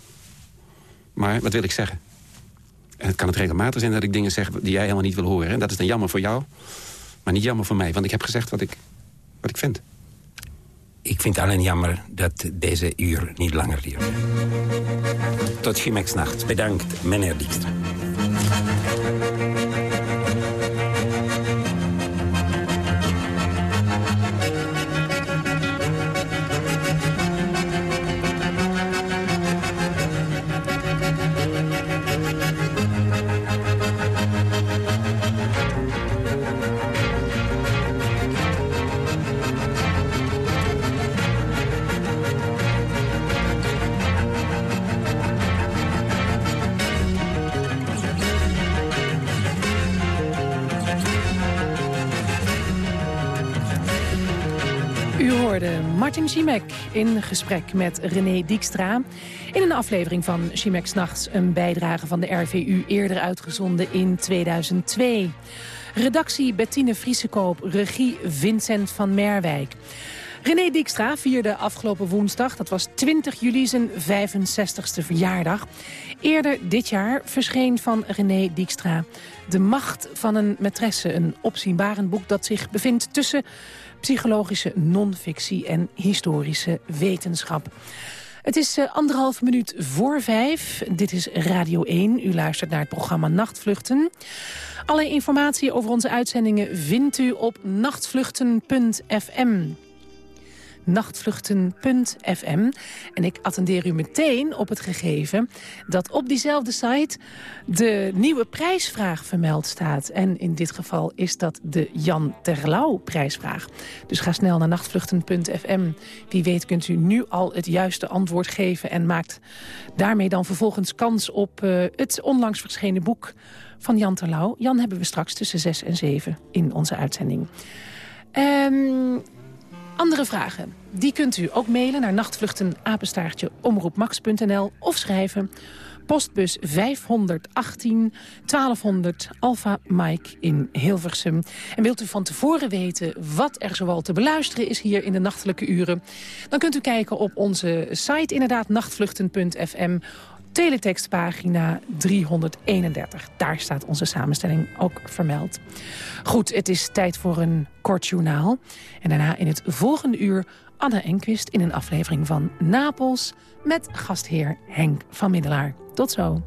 maar wat wil ik zeggen. En het kan het regelmatig zijn dat ik dingen zeg die jij helemaal niet wil horen. En dat is dan jammer voor jou, maar niet jammer voor mij. Want ik heb gezegd wat ik, wat ik vind. Ik vind alleen jammer dat deze uur niet langer duurt. Tot Chimex-nacht. Bedankt, meneer Dijkstra. Schimek in gesprek met René Dijkstra... in een aflevering van Schimek's Nachts, een bijdrage van de RVU... eerder uitgezonden in 2002. Redactie Bettine Vriesekoop, regie Vincent van Merwijk. René Dijkstra vierde afgelopen woensdag, dat was 20 juli, zijn 65ste verjaardag. Eerder dit jaar verscheen van René Dijkstra De Macht van een Maîtresse, een opzienbarend boek dat zich bevindt tussen psychologische non-fictie en historische wetenschap. Het is eh, anderhalf minuut voor vijf. Dit is Radio 1. U luistert naar het programma Nachtvluchten. Alle informatie over onze uitzendingen vindt u op nachtvluchten.fm nachtvluchten.fm. En ik attendeer u meteen op het gegeven dat op diezelfde site de nieuwe prijsvraag vermeld staat. En in dit geval is dat de Jan Terlouw prijsvraag. Dus ga snel naar nachtvluchten.fm. Wie weet kunt u nu al het juiste antwoord geven en maakt daarmee dan vervolgens kans op uh, het onlangs verschenen boek van Jan Terlouw. Jan hebben we straks tussen 6 en 7 in onze uitzending. Um, andere vragen, die kunt u ook mailen naar nachtvluchtenapenstaartje omroepmax.nl of schrijven. Postbus 518 1200 Alpha Mike in Hilversum. En wilt u van tevoren weten wat er zoal te beluisteren is hier in de nachtelijke uren... dan kunt u kijken op onze site inderdaad nachtvluchten.fm teletextpagina 331. Daar staat onze samenstelling ook vermeld. Goed, het is tijd voor een kort journaal. En daarna in het volgende uur Anne Enquist in een aflevering van Napels... met gastheer Henk van Middelaar. Tot zo.